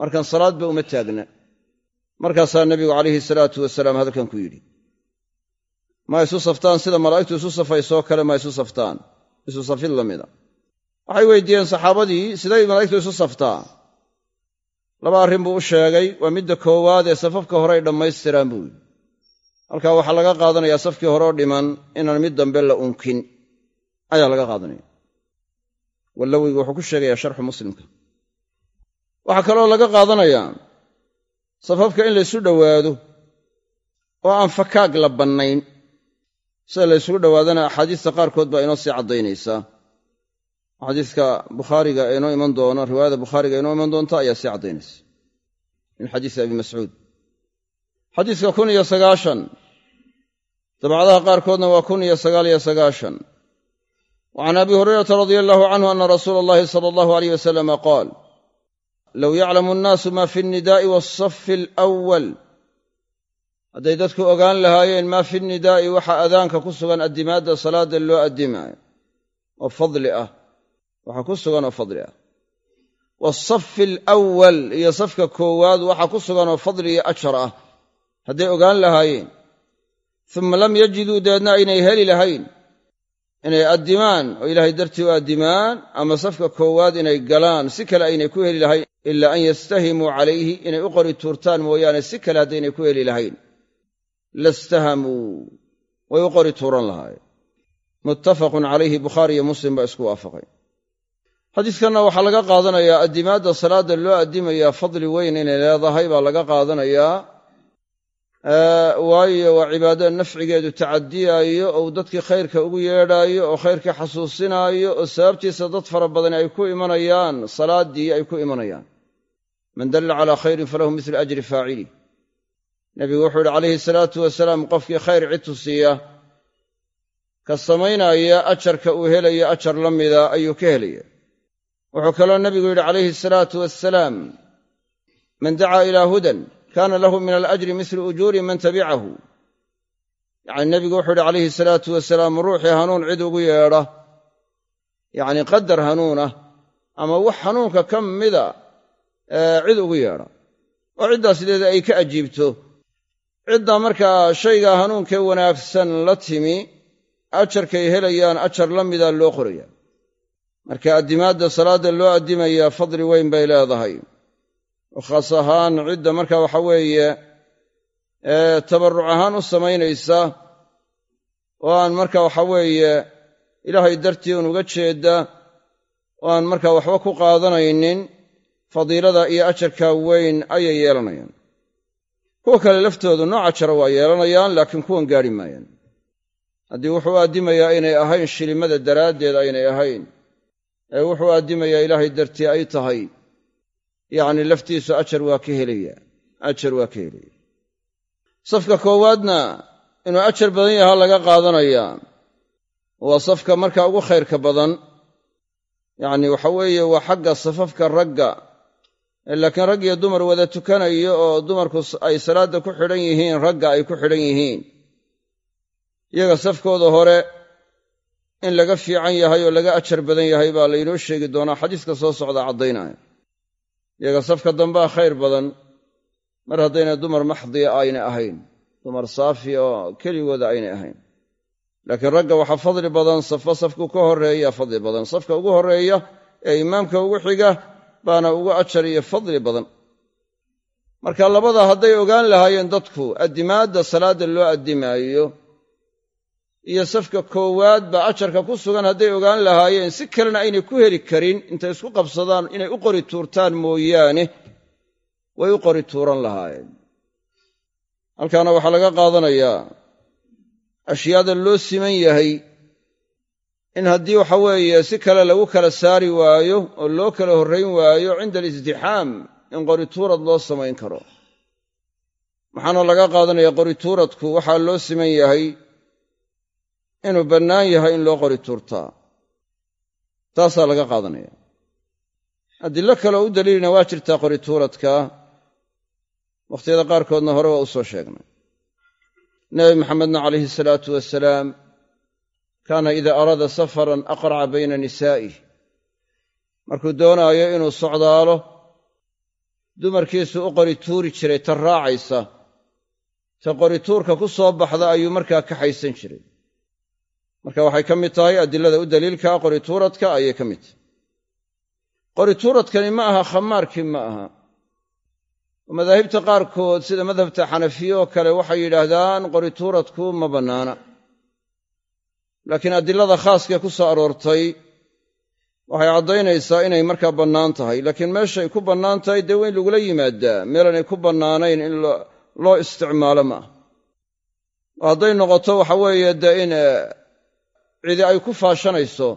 markan salaadba uma taagna. Markaasaa nebigu calayhi salaatu wasalaam hadalkan ku yidhi ma isu saftaan sida malaa'igtu isu safaysoo kale ma isu saftaan. Isu safid la mida. Waxay weydiiyeen saxaabadii siday malaa'igtu isu saftaa? Laba arrin buu u sheegay waa midda koowaad ee safafka hore ay dhammaystiraan buu yidhi. Halkaa waxaa laga qaadanayaa safkii hore oo dhiman inaan mid dambe la unkin ayaa laga qaadanaya. Wallawigu wuxuu ku sheegayaa sharxu muslimka waxaa kaloo laga qaadanayaa safafka in laysu dhowaado oo aan fakaag la bannayn. Sida laysugu dhowaadana axaadiista qaarkood baa inoo sii caddaynaysaa xadiiska bukhaariga ee inoo iman doona riwaayada bukhaariga inoo iman doonta ayaa sii caddaynaysa. Min xadiisi abi mascuud. Xadiiska kun iyo sagaashan. Dabcadaha qaarkoodna waa kun iyo sagaal iyo sagaashan. Wa can abi hurayrata radia allahu canhu ana rasuula allahi sala allahu aleyh wasalama qaal low yaclamu annaasu ma fi alnidaa'i waasafi alawwal. Hadday dadku ogaan lahaayeen maa fi nidaa'i waxa adaanka ku sugan addimaadda salaadda loo addimaayo. Oo fadli ah. Waxa ku sugan oo fadli ah. Waasafi alawwal iyo safka koowaad waxa ku sugan oo fadli iyo ajar ah. Hadday ogaan lahaayeen. Uma lam yajiduu deedna aynay heli lahayn inay addimaan oo ilaahay dartii u addimaan ama safka koowaad inay galaan si kale aynay ku heli lahayn ilaa an yastahimuu calayhi inay u qori tuurtaan mooyaane si kale haddaynay ku heli lahayn. Lastahamuu way u qori tuuran lahaayeen. Muttafaqun calayhi bukhaari iyo muslim baa isku waafaqay. Xadiiskanna waxaa laga qaadanayaa addimaadda salaadda loo addimayaa fadli weyn inay leedahay baa laga qaadanayaa waayo waa cibaado nafcigeedu tacadiyaayo ou dadkii khayrka ugu yeedhaayo oo khayrkii xasuusinaayo oo sababtiisa dad fara badani ay ku imanayaan salaaddii ay ku imanayaan. Man dalla calaa khayrin falahu mislu ajri faacili. Nebigu wuxuu ihi calayhi salaatu wasalaam qofkii khayr cid tusiiya ka samaynaya ajarka uu helaya ajar la mida ayuu ka helaya wuxuu kaloo nebigu yidhi calayhi salaatu wasalaam man dacaa ilaa hudan kaana lahu min alajri mislu ujuuri man tabicahu yacni nebigu wuxuu yidhi calayhi salaatu wasalaam ruuxii hanuun cid ugu yeedha. Yacni qadar hanuunah ama wax hanuunka ka mida cid ugu yeedha. Oo ciddaa sideeda ay ka ajiibto. Ciddaa markaa shaygaa hanuunkee wanaagsan la timi ajarkay helayaan ajar la mida loo qoraya marka addimaadda salaadda loo addimayaa fadli weyn bay leedahay oo khaas ahaan cidda marka waxa weeye tabarruc ahaan u samaynaysa oo aan marka waxa weeye ilaahay dartii un uga jeedda oo aan marka waxba ku qaadanaynin fadiilada iyo ajarkaa weyn ayay yeelanayaan. Kuwa kale laftoodu nooca jara waa yeelanayaan laakiin kuwan gaadhi maayaan. Haddii wuxuu addimayaa inay ahayn shilimada daraaddeed aynay ahayn ee wuxuu addimayaa ilaahay dartii ay tahay yacni laftiisu ajar waa ka helaya. Ajar waa ka helaya. Safka koowaadna inuu ajar badan yahaa laga qaadanayaa waa safka marka ugu khayrka badan. Yacni waxa weeye waa xagga safafka ragga. Laakiin rag iyo dumar wada tukanayo oo dumarku ay salaadda ku xidhan yihiin ragga ay ku xidhan yihiin. Iyaga safkooda hore in laga fiican yahay oo laga ajar badan yahay baa laynoo sheegi doonaa xadiiska soo socda caddaynaya iyaga safka dambea khayr badan. Mar haddayna dumar maxdiya aynay ahayn. Dumar saafi oo keligooda aynay ahayn. Laakiin ragga waxaa fadli badan safo safku ka horreeya fadli badan. Safka ugu horreeya ee imaamka ugu xiga baana ugu ajar iyo fadli badan. Marka labada hadday ogaan lahaayeen dadku addimaadda salaadda loo addimaayo iyo safka koowaad baa ajarka ku sugan hadday ogaan lahaayeen si kalena aynay ku heli karin intay isku qabsadaan inay u qori tuurtaan mooyaane way u qori tuuran lahaayeen. Halkaana waxaa laga qaadanayaa ashyaada loo siman yahay in haddii waxa weeye si kale lagu kala saari waayo oo loo kala horrayn waayo cinda alisdixaam in qori tuurad loo samayn karo. Waxaana laga qaadanaya qori tuuradku waxaa loo siman yahay inuu bannaan yahay in loo qori tuurtaa taasaa laga qaadanaya. Adillo kaleoo u daliilina waa jirtaa qori tuuradka. Wakhtiyada qaarkoodna hore waa u soo sheegnay. Nebi maxamedna calayhi salaatu wasalaam kaana idaa araada safaran aqraca bayna nisaa'ih markuu doonaayo inuu socdaalo dumarkiisu u qori tuuri jiray ta raacaysa. Ta qori tuurka ku soo baxda ayuu markaa kaxaysan jiray marka waxay ka mid tahay adilada u daliilkaa qori tuuradka ayay ka mid tahay. Qori tuuradkani ma aha khamaarkii ma aha. Madaahibta qaarkood sida madhabta xanafiye oo kale waxay yidhaahdaan qori tuuradku ma bannaana. Laakiin adilada khaaskee ku soo aroortay waxay caddaynaysaa inay markaa bannaan tahay. Laakiin meeshay ku bannaan tahay dee in lagula yimaadaa. Meelanay ku bannaanayn in loo isticmaalo ma ah oo hadday noqoto waxa weeye dee in cidi ay ku faashanayso.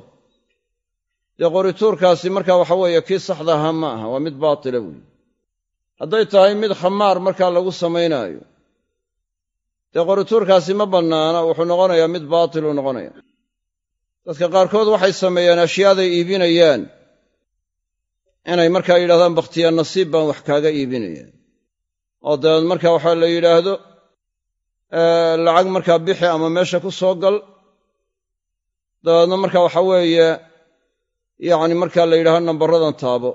Dee qorituurkaasi marka waxa weeye kii saxda ahaa ma aha waa mid baatila weeye hadday tahay mid khamaar markaa lagu samaynaayo. Dee qorituurkaasi ma bannaana wuxuu noqonayaa mid baatiluu noqonaya dadka qaarkood waxay sameeyaan ashyaaday iibinayaan. Inay markaa yidhahdaan bakhtiyaa nasiib baan wax kaaga iibinayaan. Oo dabeed marka waxaa la yidhaahdo lacag markaa bixi ama meesha ku soo gal dabeedna marka waxa weeye yacni markaa la yidhahdo nambaradan taabo.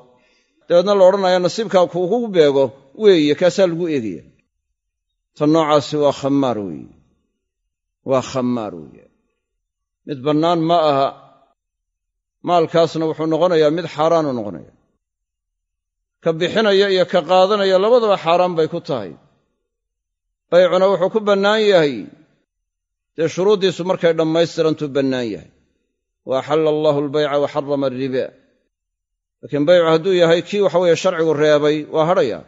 Dabeedna la odhanaya nasiibkaa kuugu beego weeye kaasaa lagu eegaya. Tan noocaasi waa khamaar weeye. Waa khamaar weeye. Mid bannaan ma aha maalkaasna wuxuu noqonayaa mid xaaraanu noqonaya. Ka bixinaya iyo ka qaadanaya labadaba xaaraan bay ku tahay. Baycuna wuxuu ku bannaan yahay. Dee shuruuddiisu markay dhammaystirantuu bannaan yahay wa axalla albayca wa xarama alriba laakiin baycu hadduu yahay kii waxa weeye sharcigu reebay waa hadhaya.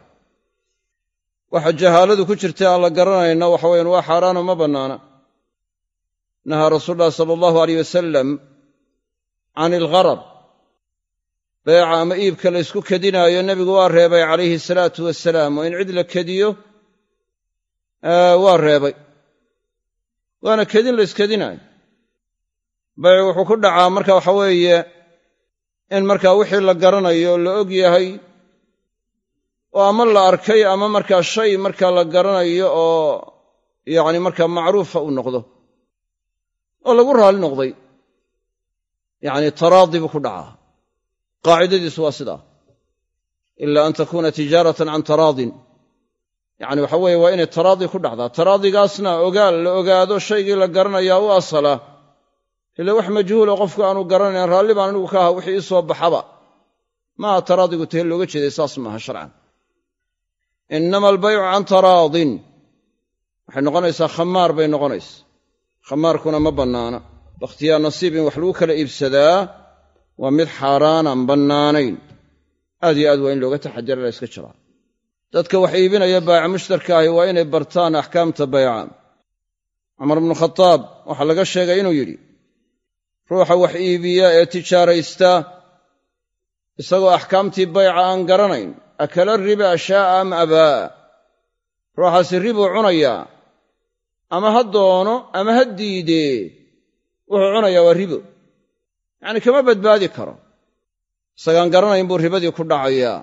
Waxa jahaaladu ku jirtay aan la garanayna waxa weyaan waa xaaraano ma bannaana. Nahaa rasuulu llahi sala allahu aleyh wasalam can ilgharar beeca ama iibka la ysku kedinaayo nebigu waa reebay calayhi salaatu wasalaam oo in cid la kediyo waa reebay. Waana kedin la yskedinaayo baycu wuxuu ku dhacaa marka waxa weeye in markaa wixii la garanayo la og yahay oo ama la arkay ama markaa shay markaa la garanayo oo yacni markaa macruufa u noqdo oo lagu raalli noqday. Yacni taraadi buu ku dhacaa. Qaacidadiisu waa sidaa. Ila an takuuna tijaaratan can taraadin. Yacni waxa weeye waa inay taraadi ku dhacdaa. Taraadigaasna ogaal la ogaado shaygii la garanayaa u asala ila wax majhuulo qofku aanu garanayn raalli baan anigu ka aha wixii ii soo baxaba. Maaha taraadigu tahe looga jeeday saas maaha sharcan. Inama albaycu can taraadin. Waxay noqonaysaa khamaar bay noqonaysa. Khamaarkuna ma bannaana. Bakhtiyaa nasiib in wax lagu kala iibsadaa waa mid xaaraanaan bannaanayn. Aad yo aad waa in looga taxadira la yska jiraa dadka wax iibinaya baaca mushtarka ahi waa inay bartaan axkaamta bayca cumar bnu khataab waxaa laga sheegay inuu yidhi ruuxa wax iibiya ee tijaaraysta isagoo axkaamtii bayca aan garanayn. Akala riba shaa'a am abaa'a ruuxaasi ribuu cunayaa ama ha doono ama ha diidee wuxuu cunayaa waa ribo. Yacni kama badbaadi karo. Isagaan garanayn buu ribadii ku dhacayaa.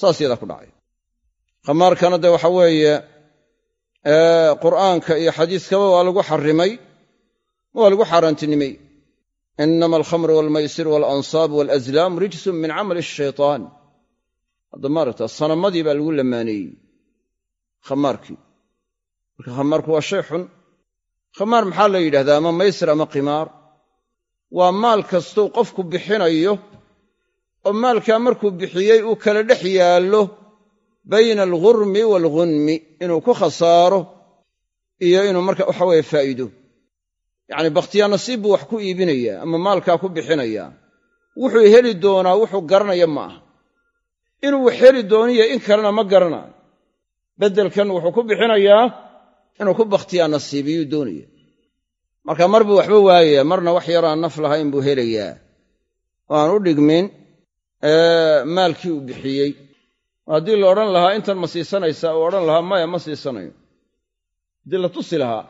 Saas yadaa ku dhacaya. Khamaarkana dee waxa weeye qur'aanka iyo xadiiskaba waa lagu xarrimay waa lagu xaaraantinimay inama alkhamru walmaysir waalansaabu walazlaam rijsun min camali ashaytaan hadda maaragta sanamadii baa lagu lamaaneeyey khamaarkii marka khamaarku waa shay xun khamaar maxaa la yidhahdaa ama maysir ama qimaar waa maal kastuu qofku bixinayo oo maalkaa markuu bixiyey uu kala dhex yaallo bayna alghurmi waalghunmi inuu ku khasaaro iyo inuu marka waxa weye faa'iido yacni bakhtiyaa nasiib buu wax ku iibinayaa ama maalkaa ku bixinayaa wuxuu heli doonaa wuxuu garanaya ma aha. Inuu wax heli dooniyo in kalena ma garanaayo beddelkan wuxuu ku bixinayaa inuu ku bakhtiyaa nasiibiyuu doonaya. Marka mar waxba waayaya marna wax yaraan naf lahayn buu helayaa. Oo aan u dhigmin maalkii uu bixiyey. Haddii la odhan lahaa intan ma siisanaysaa uu odhan lahaa maya ma siisanayo. Haddii la tusi lahaa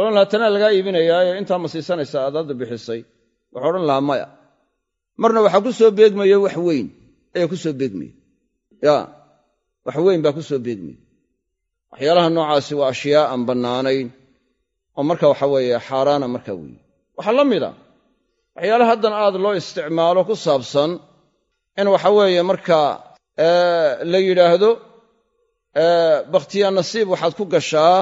odhan lahaa tanaa lagaa iibinayaayo intaa ma siisanaysaa aad hadda bixisay. Wuxuu odhan lahaa maya. Marna waxaa ku soo beegmaya wax weyn ayaa ku soo beegmaya ya wax weyn baa ku soo beegmaya waxyaalaha noocaasi waa ashyaa aan bannaanayn. Oo marka waxa weeye xaaraana markaa weeye. Waxaa la mid a waxyaalaha haddan aad loo isticmaalo ku saabsan in waxa weeye markaa la yidhaahdo bakhtiyaa nasiib waxaad ku gashaa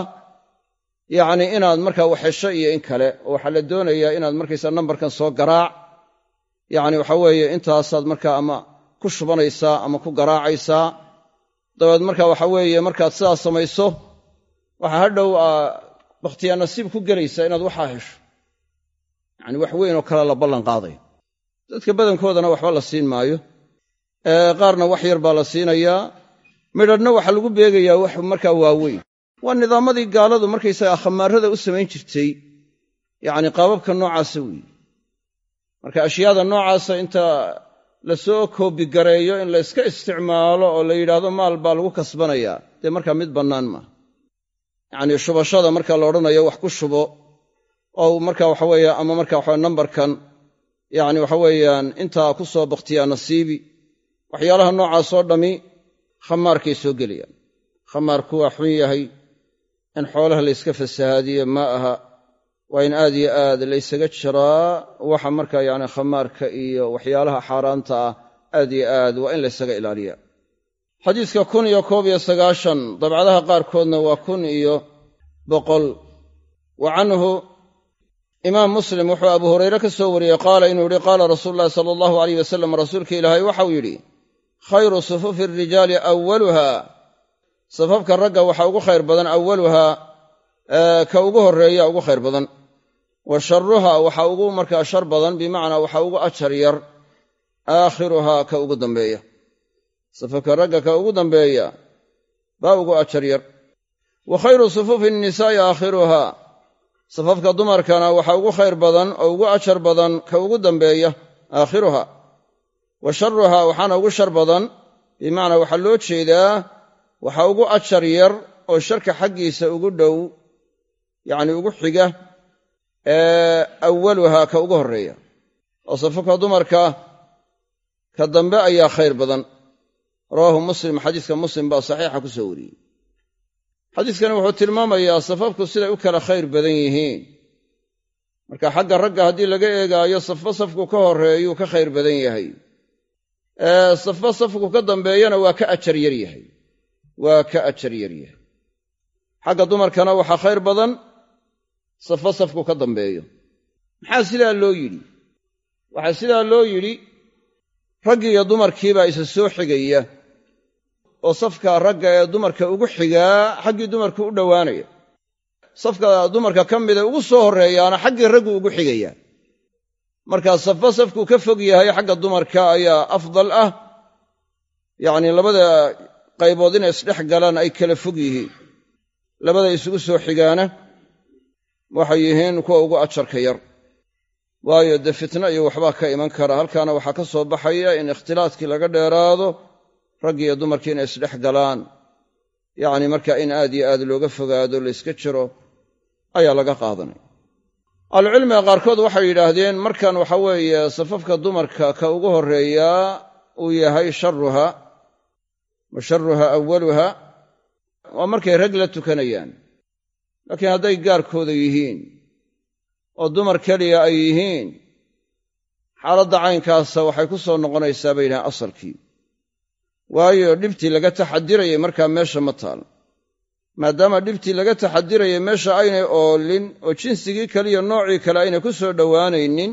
yacni inaad markaa waxhesho iyo in kale. Oo waxaa la doonayaa inaad markaysaa nambarkan soo garaac. Yacni waxa weeye intaasaad markaa ama ku shubanaysaa ama ku garaacaysaa. Dabeed marka waxa weeye markaad sidaas samayso waxaa hadhow bakhtiyaa nasiib ku gelaysaa inaad waxaa hesho. Yacni wax weyn oo kale la ballan qaadayo dadka badankoodana waxba la siin maayo. Qaarna wax yar baa la siinayaa. Midhadhna waxaa lagu beegayaa wax markaa waaweyn waa nidaamadii gaaladu markaysagaa khamaarada u samayn jirtay yacni qaababka noocaasa weeye. Marka ashyaada noocaasa inta la soo koobigareeyo in la yska isticmaalo oo la yidhaahdo maal baa lagu kasbanayaa dee markaa mid bannaan maaha yacnii shubashada marka la odhanayo wax ku shubo oo marka waxa weeye ama marka waxa nambarkan yacni waxa weeyaan intaa ku soo bakhtiyaa nasiibi waxyaalaha noocaasoo dhammi khamaarkay soo gelayaan. Khamaarku waa xun yahay in xoolaha la yska fasahaadiyo ma aha. Waa in aad iyo aad laysaga jiraa waxa marka yacni khamaarka iyo waxyaalaha xaaraanta ah aad iyo aad waa in laysaga ilaaliya xadiiska kun iyo koob iyo sagaashan dabcadaha qaarkoodna waa kun iyo boqol. Wa canhu imaam muslim wuxuu abu hurayre ka soo wariyey qaala inuu yidhi qaala rasuulu llahi sala allahu alayh wasalam rasuulka ilaahay waxau yidhi khayru sufufi arijaali awaluha safafka ragga waxaa ugu khayr badan awaluhaa ka ugu horreeya ugu khayr badan. Wa sharuha waxa ugu markaa shar badan bimacnaa waxa ugu ajar yar aakhiruhaa ka ugu dambeeya. Safafka ragga ka ugu dambeeya baa ugu ajar yar. Wa khayru sufuufi nnisaa'i aakhiruhaa safafka dumarkana waxa ugu khayr badan oo ugu ajar badan ka ugu dambeeya aakhiruha. Wa sharuhaa waxaana ugu shar badan bimacnaa waxaa loo jeedaa waxa ugu ajar yar oo sharka xaggiisa ugu dhow yacni ugu xiga ee awaluhaa ka ugu horreeya. Oo safafka dumarka ka dambe ayaa khayr badan. Rawaahu muslim xadiiska muslim baa saxiixa ku soo wariyey. Xadiiskani wuxuu tilmaamayaa safafku siday u kala khayr badan yihiin. Marka xagga ragga haddii laga eegaayo safba safku ka horreeyuu ka khayr badan yahay. Safba safku ka dambeeyana waa ka ajar yar yahay waa ka ajar yar yahay. Xagga dumarkana waxaa khayr badan safba safku ka dambeeyo. Maxaa sidaa loo yidhi? Waxaa sidaa loo yidhi raggii iyo dumarkiibaa isa soo xigaya oo safka ragga ee dumarka ugu xigaa xaggii dumarku u dhowaanaya. Safka dumarka ka mida ugu soo horreeyaana xaggii raggu ugu xigaya. Markaa safba safkuu ka fog yahay xagga dumarka ayaa afdal ah. Yacnii labada qaybood inay isdhex galaan ay kala fog yihiin. Labada isugu soo xigaana waxay yihiin kuwa ugu ajarka yar. Waayo dee fitno iyo waxbaa ka iman kara. Halkaana waxaa ka soo baxaya in ikhtilaadkii laga dheeraado raggi iyo dumarkii inay isdhex galaan. Yacni marka in aad iyo aad looga fogaado layska jiro ayaa laga qaadanaya ahlucilmiga qaarkood waxay yidhaahdeen markan waxa weeye safafka dumarka ka ugu horreeyaa uu yahay sharuha wa sharuha awaluha waa markay rag la tukanayaan. Laakiin hadday gaarkooda yihiin oo dumar keliya ay yihiin xaaladda caynkaasa waxay ku soo noqonaysaa bay yidhahaan asalkii. Waayo dhibtii laga taxadirayay markaa meesha ma taal. Maadaama dhibtii laga taxadirayay meesha aynay oolin oo jinsigii kaliya noocii kale aynay ku soo dhowaanaynin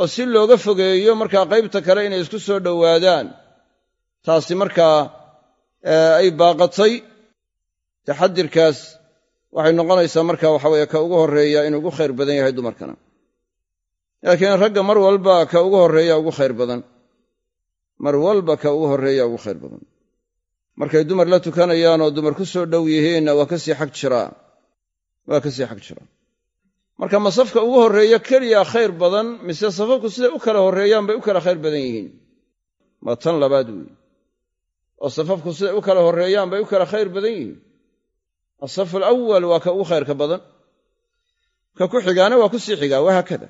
oo si looga fogeeyo markaa qaybta kale inay isku soo dhowaadaan taasi markaa ay baaqatay. Taxadirkaas waxay noqonaysaa marka waxa weeye ka ugu horreeya inuu ugu khayr badan yahay dumarkana. Laakiin ragga mar walba ka ugu horreeya ugu khayr badan. Mar walba ka ugu horreeya ugu khayr badan. Markay dumar la tukanayaan oo dumar ku soo dhow yihiinna waa ka sii xag jiraa waa ka sii xag jiraa marka ma safka ugu horreeya keliya khayr badan mise safafku siday u kala horreeyaan bay u kala khayr badan yihiin. Waa tan labaad weeye oo safafku siday u kala horreeyaan bay u kala khayr badan yihiin. Asafu alawal waa ka ugu khayrka badan. Ka ku xigaana waa ku sii xigaa wahaakada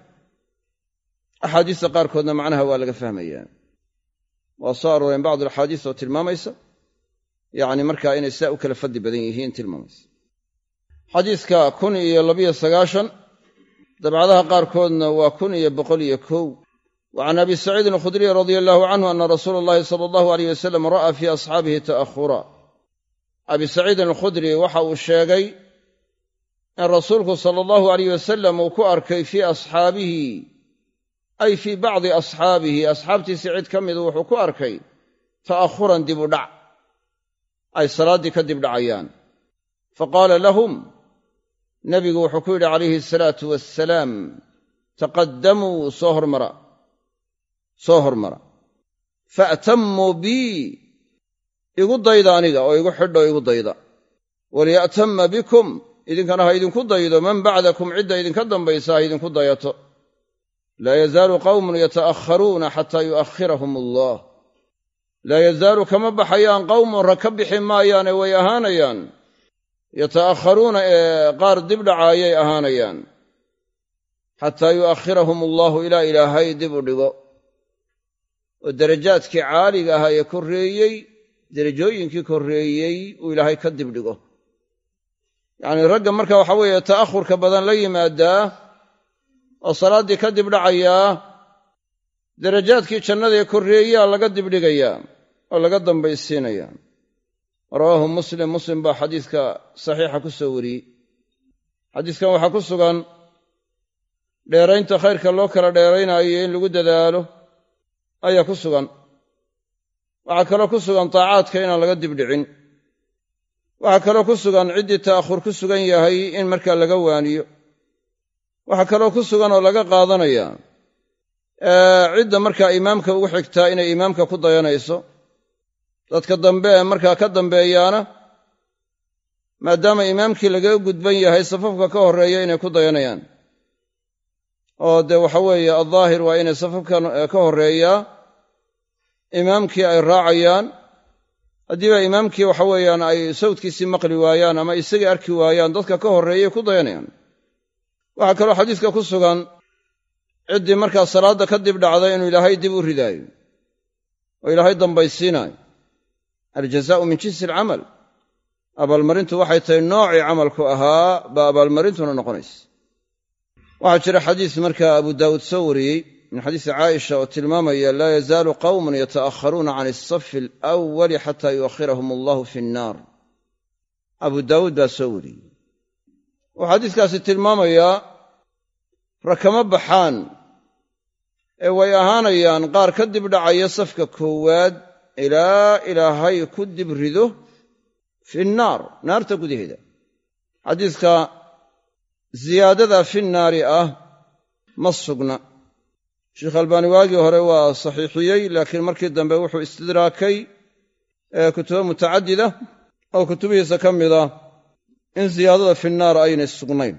axaadiista qaarkoodna macnaha waa laga fahmayaa. Waa soo arooreen bacdu alaxaadiis oo tilmaamaysa. Yacni markaa inay sidaa u kala fadli badan yihiin tilmaamaysa. Xadiiska kun iyo labiyo sagaashan dabcadaha qaarkoodna waa kun iyo boqol iyo kow wa can abi saciidin alkhudriy radia allahu canhu ana rasuula allahi sala allahu aleyh wasalam ra'aa fii asxaabihi ta'ahura abi saciidin alkhudri waxa uu sheegay in rasuulku sala allahu aleyh wasalam uu ku arkay fii asxaabihi ay fii bacdi asxaabihi asxaabtiisii cid ka midu wuxuu ku arkay ta'ahuran dib u dhac ay salaaddii ka dib dhacayaan fa qaala lahum nebigu wuxuu ku yidhi calayhi asalaatu wassalaam taqaddamuu soo hormara soo hormara. Fa'tammuu bii igu dayda aniga oo igu xidho igu dayda. Waliya'tamma bikum idinkana ha idinku daydo man bacdakum cidda idinka dambaysa ha idinku dayato. Laa yazaalu qawmun yata'akharuuna xataa yu'akhirahum allah laa yazaalu kama baxayaan qawmun rag ka bixi maayaane way ahaanayaan. Yata'akharuuna ee qaar dib dhacaayay ahaanayaan. Xataa yu'akhirahum allahu ilaa ilaahay dib u dhigo oo darajaadkii caaliga ahaa ee korreeyey derajooyinkii korreeyey uu ilaahay ka dib dhigo yacnii ragga marka waxa weeye ta'ahurka badan la yimaadaa oo salaaddii ka dib dhacayaa darajaadkii jannadaee korreeyaa laga dibdhigayaa oo laga dambaysiinayaa rawaahu muslim muslim baa xadiiska saxiixa ku soo wariyey. Xadiiskan waxaa ku sugan dheeraynta khayrka loo kala dheeraynaayo in lagu dadaalo ayaa ku sugan. Waxaa kaloo ku sugan taacaadka inaan laga dibdhicin. Waxaa kaloo ku sugan ciddii ta'ahur ku sugan yahay in markaa laga waaniyo. Waxaa kaloo ku sugan oo laga qaadanaya cidda markaa imaamka ugu xigtaa inay imaamka ku dayanayso. Dadka dambe ee markaa ka dambeeyaana maadaama imaamkii lagaga gudban yahay safafka ka horreeya inay ku dayanayaan. Oo dee waxa weeye aldaahir waa inay safafkan ka horreeyaa imaamkii ay raacayaan haddiiba imaamkii waxa weeyaan ay sawdkiisii maqli waayaan ama isagii arki waayaan dadka ka horreeyay ku dayanayaan. Waxaa kaloo xadiiska ku sugan ciddii markaa salaadda ka dib dhacday inuu ilaahay dib u ridaayo oo ilaahay dambaysiinaayo. Aljazaau min jinsi alcamal. Abaalmarintu waxay tahay noocii camalku ahaa baa abaalmarintuna noqonaysa. Waxaa jira xadiis markaa abu daawuud soo wariyey min xadiisi caaisha oo tilmaamaya laa yazaalu qawmun yata'akharuuna can asafi alawali xataa yuakhirahum allahu fi nnaar abu daawuud baa soo wariyey. Wuxuu xadiiskaasi tilmaamayaa rakama baxaan ee way ahaanayaan qaar ka dib dhacaya safka koowaad ilaa ilaahay ku dib rido fi nnaar naarta gudaheeda. Xadiiska ziyaadada fi naari ah ma sugna sheekh albaani waagii hore waa saxiixiyey laakiin markii dambe wuxuu istidraakay kutubo mutacadida oo kutubihiisa ka mida in ziyaadada fi naar aynay sugnayn.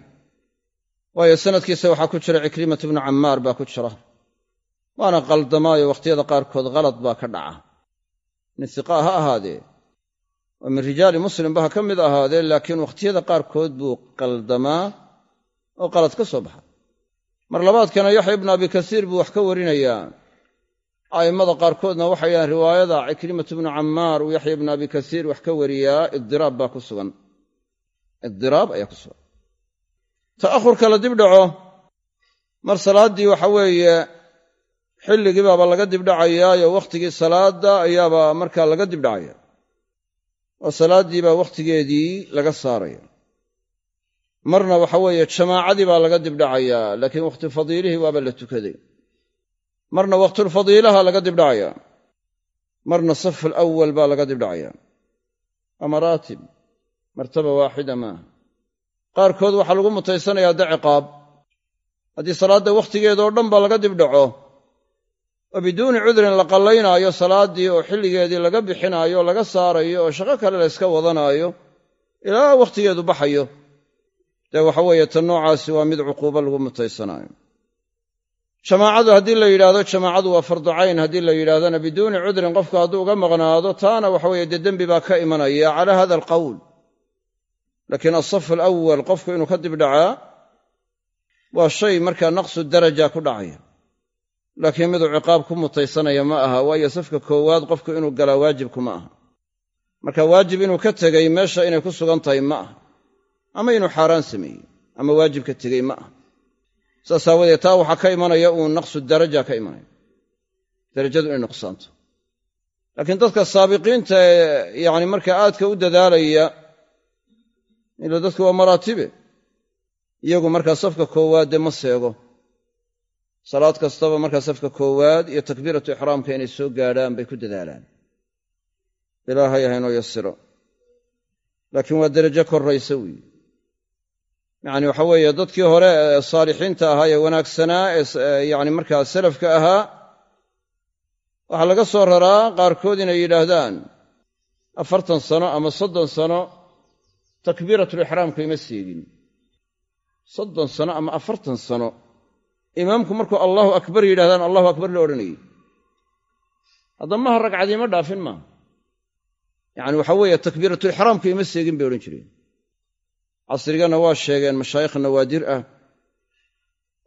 Waayo sanadkiisa waxaa ku jira cikrimat bnu cammaar baa ku jira waana qaldamaayo wakhtiyada qaarkood khalad baa ka dhaca. Min hiqaa ha ahaadee oo min rijaali muslimba ha ka mid ahaadee laakiin wakhtiyada qaarkood buu qaldamaa oo qalad ka soo baxa mar labaadkana yaxya ibnu abi kasiir buu wax ka warinayaa. A'immada qaarkoodna waxay yidhahaan riwaayada cikrimatu bnu cammaar uu yaxya ibnu abi kasiir wax ka wariyaa idiraab baa ku sugan. Idiraab ayaa ku sugan. Ta'ahurka la dib dhaco mar salaaddii waxa weeye xilligii baaba laga dibdhacayaayo wakhtigii salaadda ayaaba markaa laga dibdhacaya oo salaaddii baa wakhtigeedii laga saaraya marna waxa weeye jamaacadii baa laga dibdhacayaa laakiin wakhti fadiilihii waaba la tukaday. Marna wakhtulfadiilaha laga dibdhacaya. Marna safu alawal baa laga dibdhacaya. Waa maraatib martaba waaxida maaha qaarkood waxaa lagu mutaysanayaa da ciqaab haddii salaadda wakhtigeedoo dhan ba laga dibdhaco oo biduuni cudrin la qallaynaayo salaaddii oo xilligeedii laga bixinaayo laga saarayo oo shaqo kale la yska wadanaayo ilaa wakhtigeedu baxayo dee waxa weeye tan noocaasi waa mid cuquubo lagu mutaysanaayo jamaacadu haddii la yidhaahdo jamaacadu waa fardu cayn. Haddii la yidhahdona biduuni cudrin qofku hadduu uga maqnaado taana waxa weeye dee dembi baa ka imanaya. Calaa hada alqowl laakiin alsafu alawal qofku inuu ka dibdhacaa waa shay markaa naqsu daraja ku dhacaya. Laakiin miduu ciqaab ku mutaysanaya ma aha waayo safka koowaad qofku inuu galaa waajibku ma aha. Marka waajib inuu ka tegey meesha inay ku sugan tahay ma aha ama inuu xaaraan sameeyey ama waajib ka tegey ma aha. Saas aawadeed taa waxaa ka imanaya uun naqsu daraja ka imanaya darajadu inay nuqsaanto. Laakiin dadka saabiqiinta ee yacni markaa aadka u dadaalaya ila dadku waa maraatibe. Iyagu markaa safka koowaad dee ma seego. Salaad kastaba markaa safka koowaad iyo takbiiratu ixraamka inay soo gaadhaan bay ku dadaalaan. Ilaahay haynoo yasiro laakiin waa derajo korraysa weeye yacni waxa weeye dadkii hore ee saalixiinta ahaa ee wanaagsanaa ee yacni markaa salafka ahaa waxaa laga soo raraa qaarkood inay yidhaahdaan afartan sano ama soddon sano takbiiratulixraamku ima seegin. Soddon sano ama afartan sano imaamku markuu allahu akbar yidhahdaan allahu akbar la odhanayey haddamaha ragcadii ma dhaafin maaha. Yacani waxa weeye takbiiratulixraamku ima seegin bay odhan jireen casrigana waa sheegeen mashaayikh nawaadir ah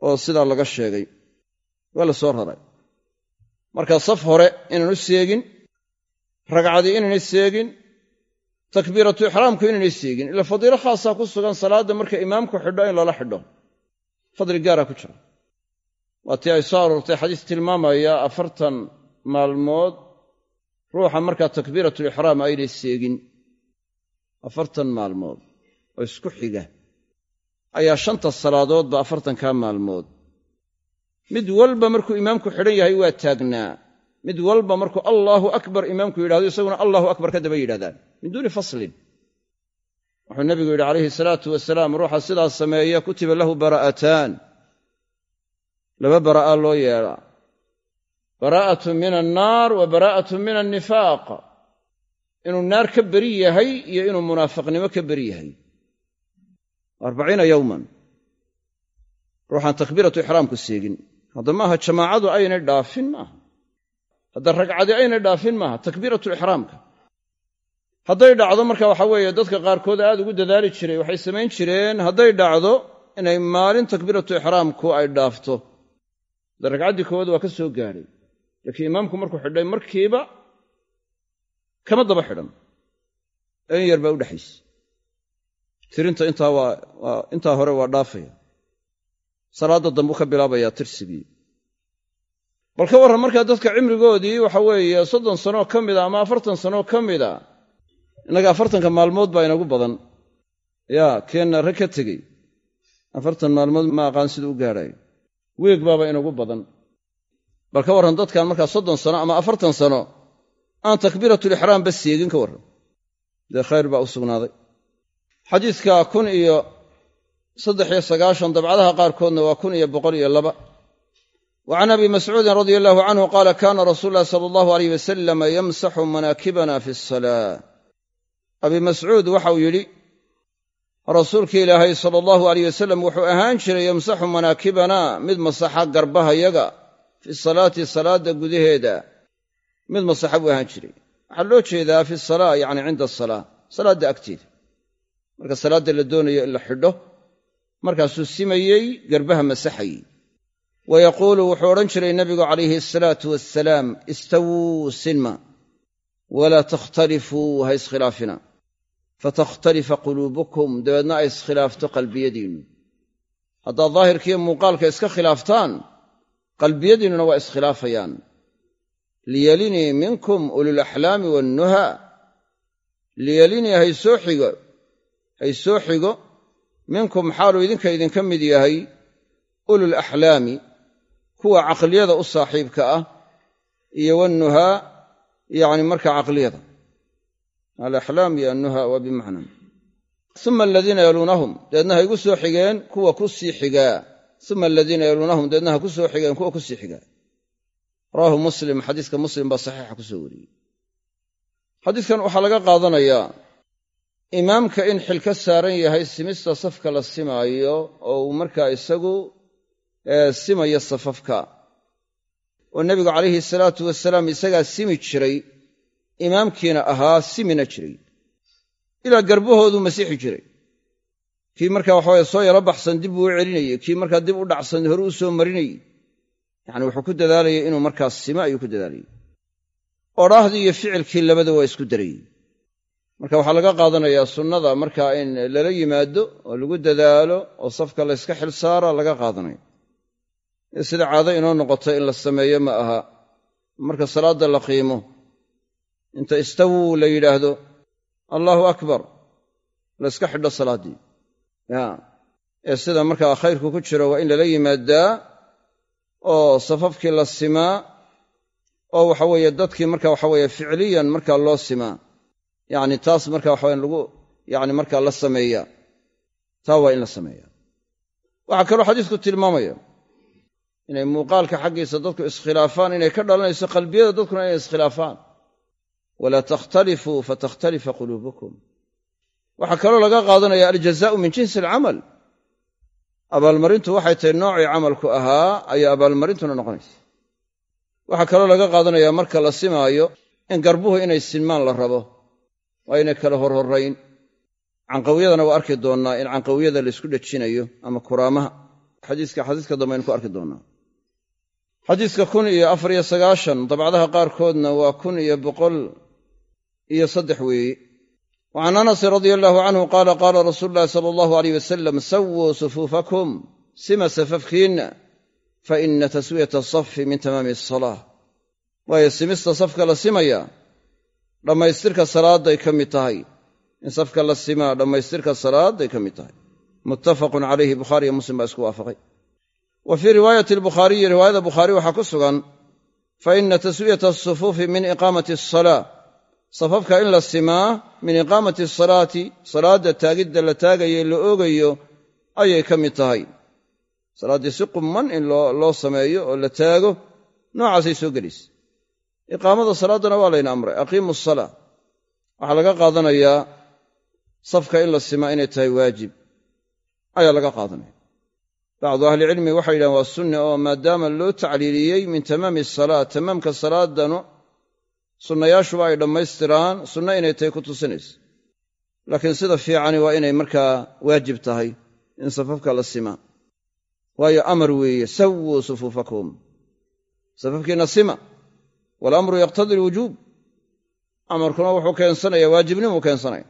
oo sidaa laga sheegay. Waa la soo raray. Marka saf hore inaanu seegin ragcadii inaynay seegin takbiiratu ixraamku inaynay seegin ila fadiilo khaasaa ku sugan salaadda marka imaamku xidho in lala xidho. Fadli gaaraa ku jira. Waa tii ay soo aroortay xadiis tilmaamaya afartan maalmood ruuxa markaa takbiiratulixraam aynay seegin. Afartan maalmood oo isku xiga. Ayaa shanta salaadoodba afartankaa maalmood. Mid walba markuu imaamku xidhan yahay waa taagnaa. Mid walba markuu allaahu akbar imaamku yidhahdo isaguna allahu akbar ka daba yidhahdaan. Min duuni faslin. Wuxuu nebigu yidhi calayhi salaatu wasalaam ruuxa sidaas sameeya kutiba lahu bara'ataan. Laba baraa'a loo yeedhaa baraa'atu min annaar wa baraa'atu min annifaaq. Inuu naar ka beri yahay iyo inuu munaafiqnimo ka beri yahay arbaciina yowman ruuxaan takbiiratu ixraamku seegin hadda maaha jamaacadu aynay dhaafin maaha hadda ragcadi aynay dhaafin maaha takbiiratu ixraamka hadday dhacdo marka waxa weeye dadka qaarkood aad ugu dadaali jiray waxay samayn jireen hadday dhacdo inay maalin takbiiratu ixraamku ay dhaafto hadda ragcaddii koowaad waa ka soo gaadhay laakiin imaamku markuu xidhay markiiba kama daba xidhan in yar baa u dhexaysa tirinta intaa waa intaa hore waa dhaafaya salaadda dambu ka bilaabayaa tirsigii bal ka warran markaa dadka cimrigoodii waxa weeye soddon sanoo ka mida ama afartan sanoo ka mida innaga afartanka maalmood baa inagu badan. Yaa keenna rag ka tegey. Afartan maalmood ma aqaan sida u gaadhayo weeg baaba inagu badan. Bal ka warran dadkan markaa soddon sano ama afartan sano aan takbiiratulixraam ba seegin ka warran. Dee khayr baa u sugnaaday xadiidka kun iyo saddex iyo sagaashan dabcadaha qaarkoodna waa kun iyo boqol iyo laba. Wa can abi mascuudin radia allahu canhu qaala kaana rasuulu llahi sala allahu aleyh wasalama yamsaxu manaakibana fi asalaa abi mascuud waxau yidhi rasuulki ilaahay sala allahu aleyh wasalam wuxuu ahaan jiray yamsaxu manaakibana mid masaxa garbahayaga fi salaati salaadda gudaheeda. Mid masaxa buu ahaan jiray. Waxaa loo jeedaa fi salaa yacni cinda asalaa salaadda agteeda marka salaadda la doonayo in la xidho markaasuu simayey garbaha masaxayey wa yaquulu wuxuu odhan jiray nabigu calayhi asalaatu wassalaam istawuu sinma walaa takhtalifuu ha iskhilaafina. Fatakhtalifa quluubukum dabeedna ay iskhilaafto qalbiyadiinnu haddaad daahirkiiyo muuqaalka iska khilaaftaan qalbiyadiinnuna waa iskhilaafayaan. Liyalinii minkum ululaxlaami wannuha liyalinii haysoo xigo haysoo xigo minkum xaaluu idinka idinka mid yahay ulul axlaami kuwa caqliyada u saaxiibka ah iyo wannuhaa yacni marka caqliyada. Alaxlaam iyo annuha waa bimacnan uma aladiina yaluunahum deedna ha igu soo xigeen kuwa ku sii xigaa. Uma aladiina yaluunahum deedna ha ku soo xigeen kuwa ku sii xigaa. Rawaahu muslim xadiiska muslim baa saxiixa ku soo wariyey. Xadiiskan waxaa laga qaadanayaa imaamka in xil ka saaran yahay simista safka la simaayo oo uu markaa isagu simayo safafka. Oo nebigu calayhi salaatu wasalaam isagaa simi jiray imaamkiina ahaa simina jiray. Ilaa garbahooduu masiixi jiray. Kii markaa waxaweye soo yaro baxsan dib buu u celinayey. Kii markaa dib u dhacsan hore u soo marinayey. Yacani wuxuu ku dadaalayay inuu markaa simo ayuu ku dadaalayay odhaahdii iyo ficilkii labada waa isku darayey marka waxaa laga qaadanayaa sunnada markaa in lala yimaado oo lagu dadaalo oo safka layska xil saara laga qaadanayo. Ee sida caado inoo noqotay in la sameeyo ma aha. Marka salaadda la qiimo inta istawuu la yidhaahdo allaahu akbar layska xidho salaaddii. Ya. Ee sida markaa khayrku ku jiro waa in lala yimaadaa oo safafkii la simaa oo waxaweeye dadkii marka waxaweeye ficliyan markaa loo simaa yacni taas marka waxawa lagu yani markaa la sameeyaa taa waa in la sameeya. Waxaa kaloo xadiisku tilmaamaya inay muuqaalka xaggiisa dadku iskhilaafaan inay ka dhalanayso qalbiyada dadkuna inay iskhilaafaan. Walaa takhtalifuu fatakhtalifa quluubukum. Waxaa kaloo laga qaadanaya aljazaau min jinsi alcamal. Abaalmarintu waxay tahay noocii camalku ahaa ayaa abaalmarintuna noqonaysa. Waxaa kaloo laga qaadanayaa marka la simaayo in garbuhu inay sinmaan la rabo waa inay kala horhorrayn. Canqawiyadana waa arki doonnaa in canqawiyada laysku dhejinayo ama kuraamaha. Xadiiska xadiiska dambe aynu ku arki doonnaa xadiiska kun iyo afar iyo sagaashan dabcdaha qaarkoodna waa kun iyo boqol iyo saddex weeye wa can anasin radia allahu canhu qaala qaala rasuulu llahi sala allahu aleyh wasalam sawuu sufuufakum sima safafkiinna fa ina taswiyata asafi min tamaami asalaa waayo simista safka la simaya dhammaystirka salaadday ka mid tahay. In safka la simaa dhammaystirka salaadday ka mid tahay. Muttafaqun calayhi bukhaariyo muslim baa isku waafaqay. Wa fii riwaayati albukhaariyi riwaayada bukhaari waxaa ku sugan fa ina taswiyata asufuufi min iqaamati asalaa safafka in la simaa min iqaamati asalaati salaadda taagidda la taagaye la oogayo ayay ka mid tahay. Salaaddii si qumman in loo sameeyo oo la taago noocaasay soo gelaysa iqaamada salaaddana waa layna amray. Aqiimu asalaa waxaa laga qaadanayaa safka in la simaa inay tahay waajib. Ayaa laga qaadanaya. Bacdu ahlicilmi waxay yidhahen waa sunne oo maadaama loo tacliiliyey min tamaami asalaa tamaamka salaadanu sunnayaashuba ay dhammaystiraan sunno inay tahay ku tusinaysa. Laakiin sida fiicani waa inay markaa waajib tahay in safafka la simaa waayo amar weeye sawuu sufuufakum. Safafkiinna sima walamru yaqtadi alwujuub amarkuna wuxuu keensanayaa waajibnimuu keensanaya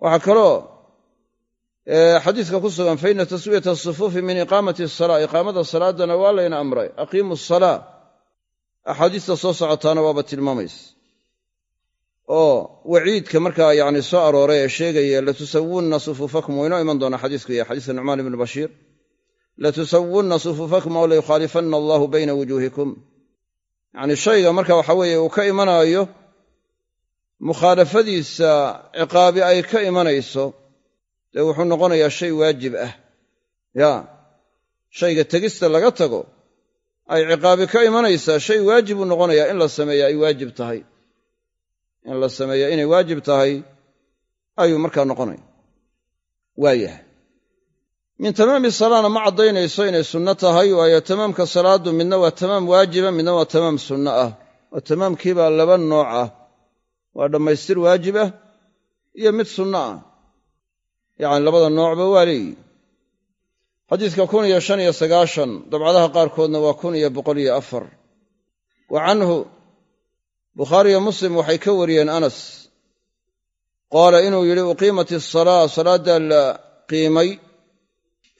waxaa kaloo xadiiska ku sugan fa ina taswiyata asufuufi min iqaamati asalaa iqaamada salaadana waa layna amray aqiimu asalaa axaadiista soo socotaana waaba tilmaamaysa oo waciidka markaa yacni soo arooray ee sheegaya latusawunna sufuufakum waynoo iman doonaa xadiisku yahay xadiiska nucmaan ibni bashiir latusawunna sufuufakum aw layukhaalifanna allahu bayna wujuuhikum yacni shayga marka waxa weeye uu ka imanaayo mukhaalafadiisa ciqaabi ay ka imanayso dee wuxuu noqonayaa shay waajib ah. Ya shayga tegista laga tago ay ciqaabi ka imanaysaa shay waajibuu noqonayaa in la sameeya ay waajib tahay. In la sameeya inay waajib tahay ayuu markaa noqonaya. Waayahay min tamaami salaana ma caddaynayso inay sunno tahay waayo tamaamka salaaddu midna waa tamaam waajiba midna waa tamaam sunno ah. Oo tamaamkiibaa laba nooc ah. Waa dhammaystir waajib ah iyo mid sunno ah. Yacni labada noocba waa leeyihi xadiiska kun iyo shan iyo sagaashan dabcadaha qaarkoodna waa kun iyo boqol iyo afar. Wa canhu bukhaariyo muslim waxay ka wariyeen anas. Qaala inuu yidhi uqiimat asalaa salaaddaa la qiimay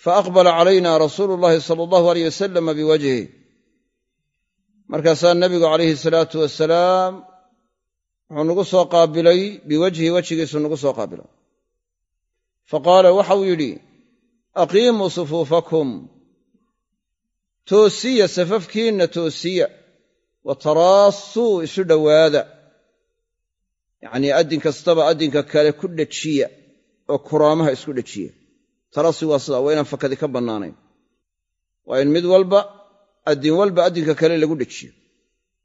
fa aqbala calayna rasuulu llahi sala allahu aleyh wasalama biwajhi markaasaa nebigu calayhi salaatu wasalaam wuxuu nagu soo qaabilay biwajhi wejigiisu nagu soo qaabilay fa qaala waxau yidhi aqiimuu sufuufakum toosiya safafkiinna toosiya wa taraassuu isu dhowaada yacnii addin kastaba addinka kale ku dhejiya oo kuraamaha isku dhejiya taraasi waa sidaa waa inaan fakadi ka bannaanayn. Waa in mid walba addin walba addinka kale lagu dhejiyo.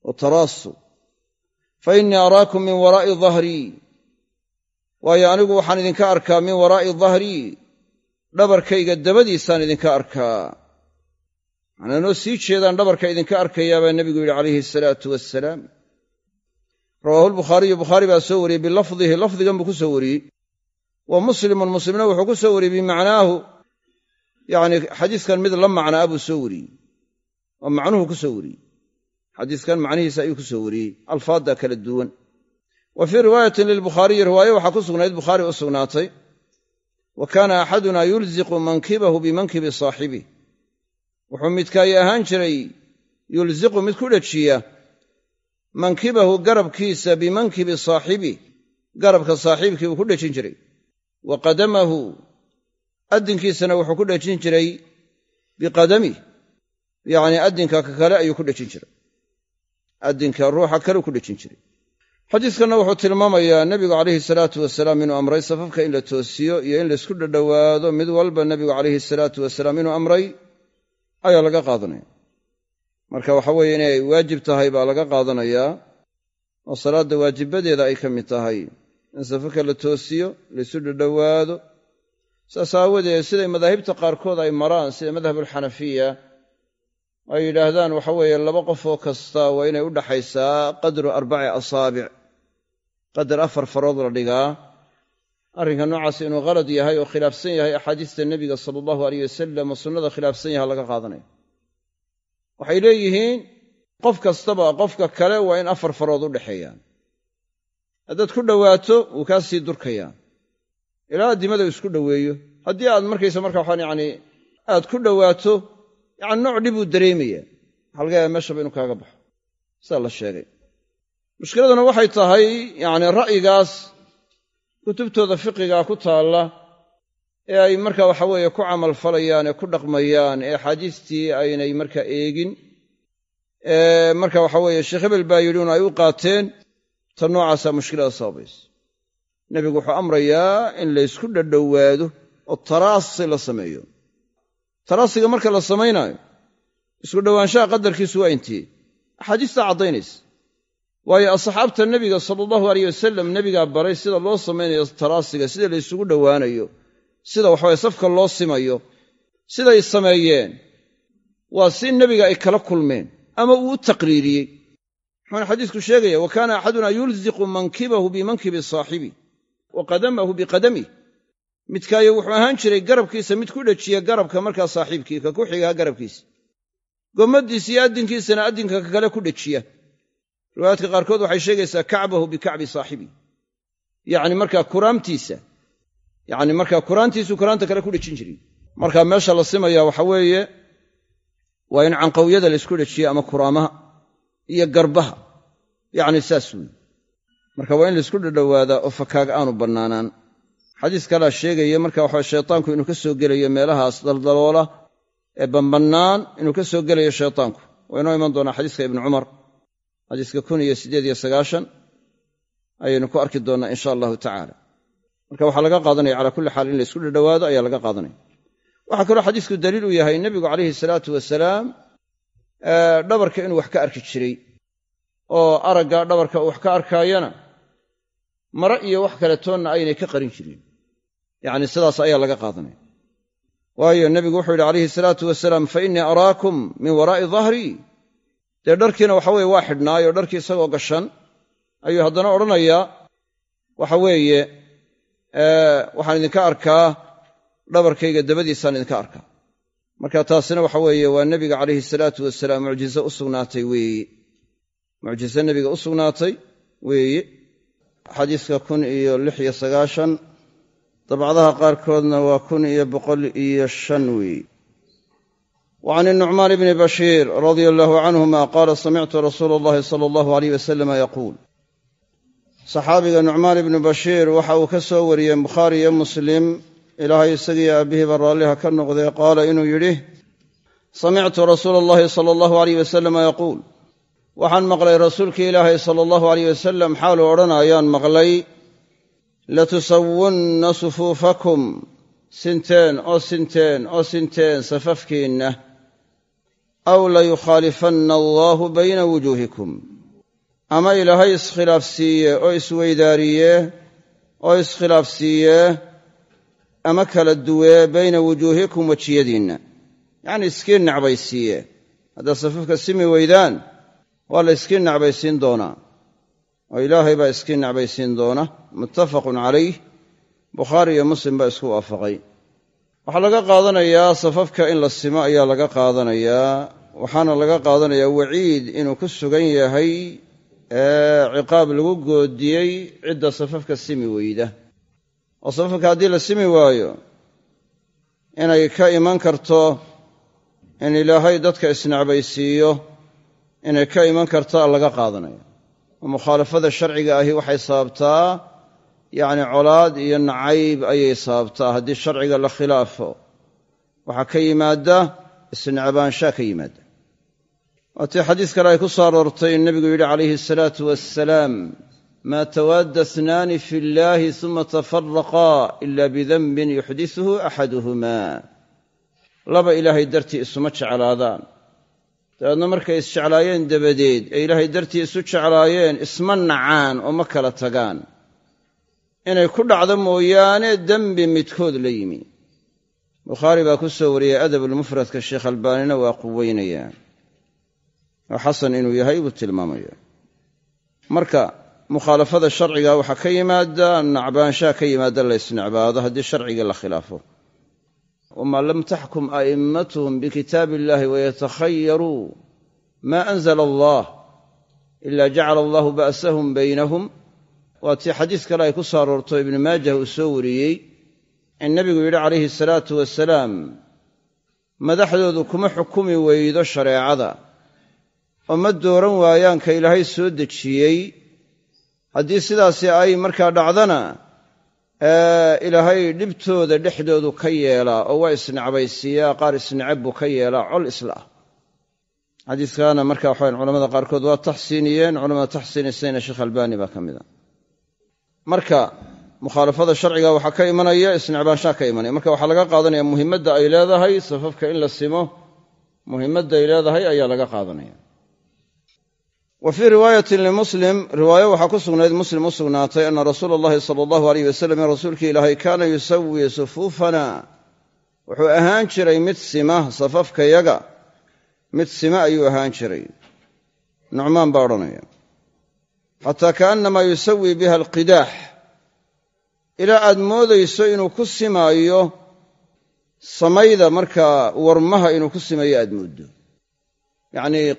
Wa taraasu fa innii araakum min waraa'i dahrii waayo anigu waxaan idinka arkaa min waraa'i dahrii dhabarkayga dabadiisaan idinka arkaa. Macnaa sii jeedaan dhabarka idinka arkayaa baa nebigu yidhi calayhi asalaatu wassalaam. Rawaahu lbukhaariyu bukhaari baa soo wariyey bilafdihi lafdigan buu ku soo wariyey wa muslimun muslimna wuxuu ku soo wariyey bimacnaahu yacni xadiiskan mid la macnaa buu soo wariyey oo macnuhu ku soo wariyey. Xadiiskan macnihiisa ayuu ku soo wariyey alfaadda kala duwan. Wa fii riwaayatin lilbukhaariyi riwaaye waxaa ku sugnayd bukhaari u sugnaatay wa kaana axaduna yulziqu mankibahu bimankibi saaxibih wuxuu midkaayi ahaan jiray yulziqu mid ku dhejiya mankibahu garabkiisa bimankibi saaxibih garabka saaxiibkii buu ku dhejin jiray wa qadamahu addinkiisana wuxuu ku dhejin jiray biqadamih yacnii addinka ka kale ayuu ku dhejin jiray addinka ruuxa kaleu ku dhejin jiray xadiiskanna wuxuu tilmaamayaa nebigu calayhi salaatu wasalaam inuu amray safafka in la toosiyo iyo in laysku dhadhowaado mid walba nebigu calayhi salaatu wasalaam inuu amray ayaa laga qaadanaya marka waxa weeye inay waajib tahay baa laga qaadanayaa oo salaadda waajibadeeda ay ka mid tahay in safafka la toosiyo laysu dhadhowaado saas aawadeed siday madaahibta qaarkood ay maraan sida madhabulxanafiya ay yidhaahdaan waxa weeye laba qof oo kasta waa inay u dhaxaysaa qadru arbaci asaabic. Qadar afar farood la dhigaa. Arrinka noocaas inuu khalad yahay oo khilaafsan yahay axaadiista nebiga sala allahu aleyh wasalam oo sunnada khilaafsan yaha laga qaadanaya waxay leeyihiin qof kastaba qofka kale waa in afar farood u dhexeeyaan haddaad ku dhowaato wuu kaa sii durkayaa. Ilaa addimada uu isku dhoweeyo. Haddii aad markaysa marka waxaan yacni aad ku dhowaato yacni nooc dhibuu dareemaya waxaa laga meeshaba inuu kaaga baxo. Sidaa la sheegay. Mushkiladuna waxay tahay yacni ra'yigaas kutubtooda fiqigaa ku taalla ee ay marka waxa weeye ku camal falayaan ee ku dhaqmayaan ee axaadiistii aynay marka eegin. Ee marka waxa weeye sheekh hebel baa yidhi un ay u qaateen ta noocaasaa mushkilada sababaysa. Nebigu wuxuu amrayaa in laysku dhadhowaado oo taraasi la sameeyo. Taraasiga marka la samaynaayo isku dhowaanshaha qadarkiisu waa intee axaadiistaa caddaynaysa. Waayo asxaabta nebiga sala allahu aleyh wasalam nebigaa baray sida loo samaynayo taraasiga sida la ysugu dhowaanayo sida waxaweye safka loo simayo siday sameeyeen. Waa si nebiga ay kala kulmeen ama uu u taqriiriyey muxuuna xadiisku sheegaya wa kaana axaduna yulziqu mankibahu bimankibi saaxibi wa qadamahu biqadamih midkaayo wuxuu ahaan jiray garabkiisa mid ku dhejiya garabka markaa saaxiibkii ka ku xigaa garabkiisa. Gommaddiisa iyo addinkiisana addinka ka kale ku dhejiya riwaayaadka qaarkood waxay sheegaysaa kacbahu bikacbi saaxibi. Yacni markaa kuraamtiisa yacni markaa kuraantiisu kuraanta kale ku dhejin jiray marka meesha la simaya waxa weeye waa in canqawyada laysku dhejiyo ama kuraamaha iyo garbaha. Yacni saas weeye. Marka waa in laysku dhadhowaadaa oo fakaag aanu bannaanaan. Xadiis kalaa sheegaya marka waxa shaytaanku inuu ka soo gelayo meelahaas daldaloola ee bambannaan inuu ka soo gelayo shaytaanku. Waa inoo iman doonaa xadiiska ibnu cumar. Xadiiska kun iyo siddeed iyo sagaashan ayaynu ku arki doonnaa insha allahu tacaala. Marka waxaa laga qaadanaya calaa kulli xaal in laysku dhadhowaado ayaa laga qaadanaya. Waxaa kaloo xadiisku daliil u yahay nebigu calayhi salaatu wasalaam dhabarka inuu wax ka arki jiray oo aragga dhabarka uu wax ka arkaayana mare iyo wax kale toonna aynay ka qarin jirin. Yacni sidaas ayaa laga qaadanaya. Waayo nebigu wuxuu yidhi calayhi salaatu wasalaam fa innii araakum min waraa'i dahrii dee dharkiina waxa weye waa xidhnaayo dharkii isagoo gashan. Ayuu haddana odhanayaa waxa weeye waxaan idinka arkaa dhabarkayga dabadiisaan idinka arkaa marka taasina waxa weeye waa nebiga calayhi salaatu wasalaam mucjize u sugnaatay weeye mucjize nebiga u sugnaatay weeye xadiiska kun iyo lix iyo sagaashan dabcadaha qaarkoodna waa kun iyo boqol iyo shan weeye wa can inucmaan bni bashiir radia allahu canhuma qaala samictu rasuula allahi sala allahu aleyh wasalama yaquul. Saxaabiga nucmaan ibnu bashiir waxa uu ka soo wariyey bukhaari iyo muslim ilaahay isagiiyo aabbihiiba raalliha ka noqdee qaala inuu yidhi samictu rasuula allahi sala allahu aleyh wasalama yaquul. Waxaan maqlay rasuulkii ilaahay sala allahu aleyh wasalam xaaluu odhanayaan maqlay latusawunna sufuufakum sinteen oo sinteen oo sinteen safafkiinna aw layukhaalifanna allaahu bayna wujuuhikum. Ama ilaahay iskhilaafsiiye oo isweydaariye oo iskhilaafsiiye ama kala duwee bayna wujuuhikum wejiyadiinna yacnii iskiin nacbaysiiye. Haddaad safafka simi weydaan waa la iskiin nacbaysiin doonaa. Oo ilaahay baa iskiin nacbaysiin doona. Muttafaqun calayh. Bukhaari iyo muslim baa isku waafaqay. Waxaa laga qaadanayaa safafka in la simo ayaa laga qaadanayaa waxaana laga qaadanayaa waciid inuu ku sugan yahay ciqaab lagu goodiyey cidda safafka simi weyda oo safafka haddii la simi waayo inay ka iman karto in ilaahay dadka isnacbaysiiyo inay ka iman kartaa laga qaadanaya oo mukhaalafada sharciga ahi waxay sababtaa yacni colaad iyo nacayb ayay sababtaa haddii sharciga la khilaafo. Waxaa ka yimaada isnacbaanshaa ka yimaada waatii xadiis kale ay ku soo aroortay nebigu yidhi calayhi asalaatu wassalaam maa tawaadda snaani fi illaahi suma tafaraqaa ila bidanbin yuxdisuhu axaduhumaa laba ilaahay dartii isuma jeclaadaan dabeedna markay isjeclaayeen dabadeed ee ilaahay dartii isu jeclaayeen isma nacaan oo ma kala tagaan inay ku dhacdo mooyaane dembi midkood la yimi bukhaari baa ku soo wariyey adabulmufradka sheekh albaanina waa quweynayaa oo xasan inuu yahay buu tilmaamaya marka mukhaalafada sharciga waxaa ka yimaada nacbaanshaha ka yimaada la ysnecbaado haddii sharcigii la khilaafo wamaa lam taxkum a'immatuhum bikitaabi illahi wayatakhayaruu maa anzala allah ila jacala allahu ba'sahum baynahum waa tii xadiis kale ay ku soo aroorto ibnu maajah uu soo wariyey in nebigu yidhi calayhi salaatu wasalaam madaxdoodu kuma xukumi weydo shareecada oo ma dooran waayaanka ilaahay soo dejiyey haddii sidaasi ay markaa dhacdana ilaahay dhibtooda dhexdoodu ka yeelaa oo waa isnecbaysiiyaa qaar isnecab buu ka yeelaa col isla ah. Xadiiskaana marka waxawan culamada qaarkood waa taxsiiniyeen culamada taxsiinisayna sheekh albaani baa ka mid a. Marka mukhaalafada sharciga waxaa ka imanaya isnecbaanshaha ka imanaya. Marka waxaa laga qaadanaya muhimmadda ay leedahay safafka in la simo muhimmadda ay leedahay ayaa laga qaadanaya wa fii riwaayatin limuslim riwaayo waxaa ku sugnayd muslim u sugnaatay ana rasuula allahi sala allahu aleyh wasalam in rasuulkii ilaahay kaana yusawii sufuufana. Wuxuu ahaan jiray mid sima safafkayaga mid sima ayuu ahaan jiray. Nucmaan baa odhanaya. Xataa kaannamaa yusawii biha alqidaax. Ilaa aad moodayso inuu ku simaayo samayda markaa warmaha inuu ku simayo aad mooddo. Yacnii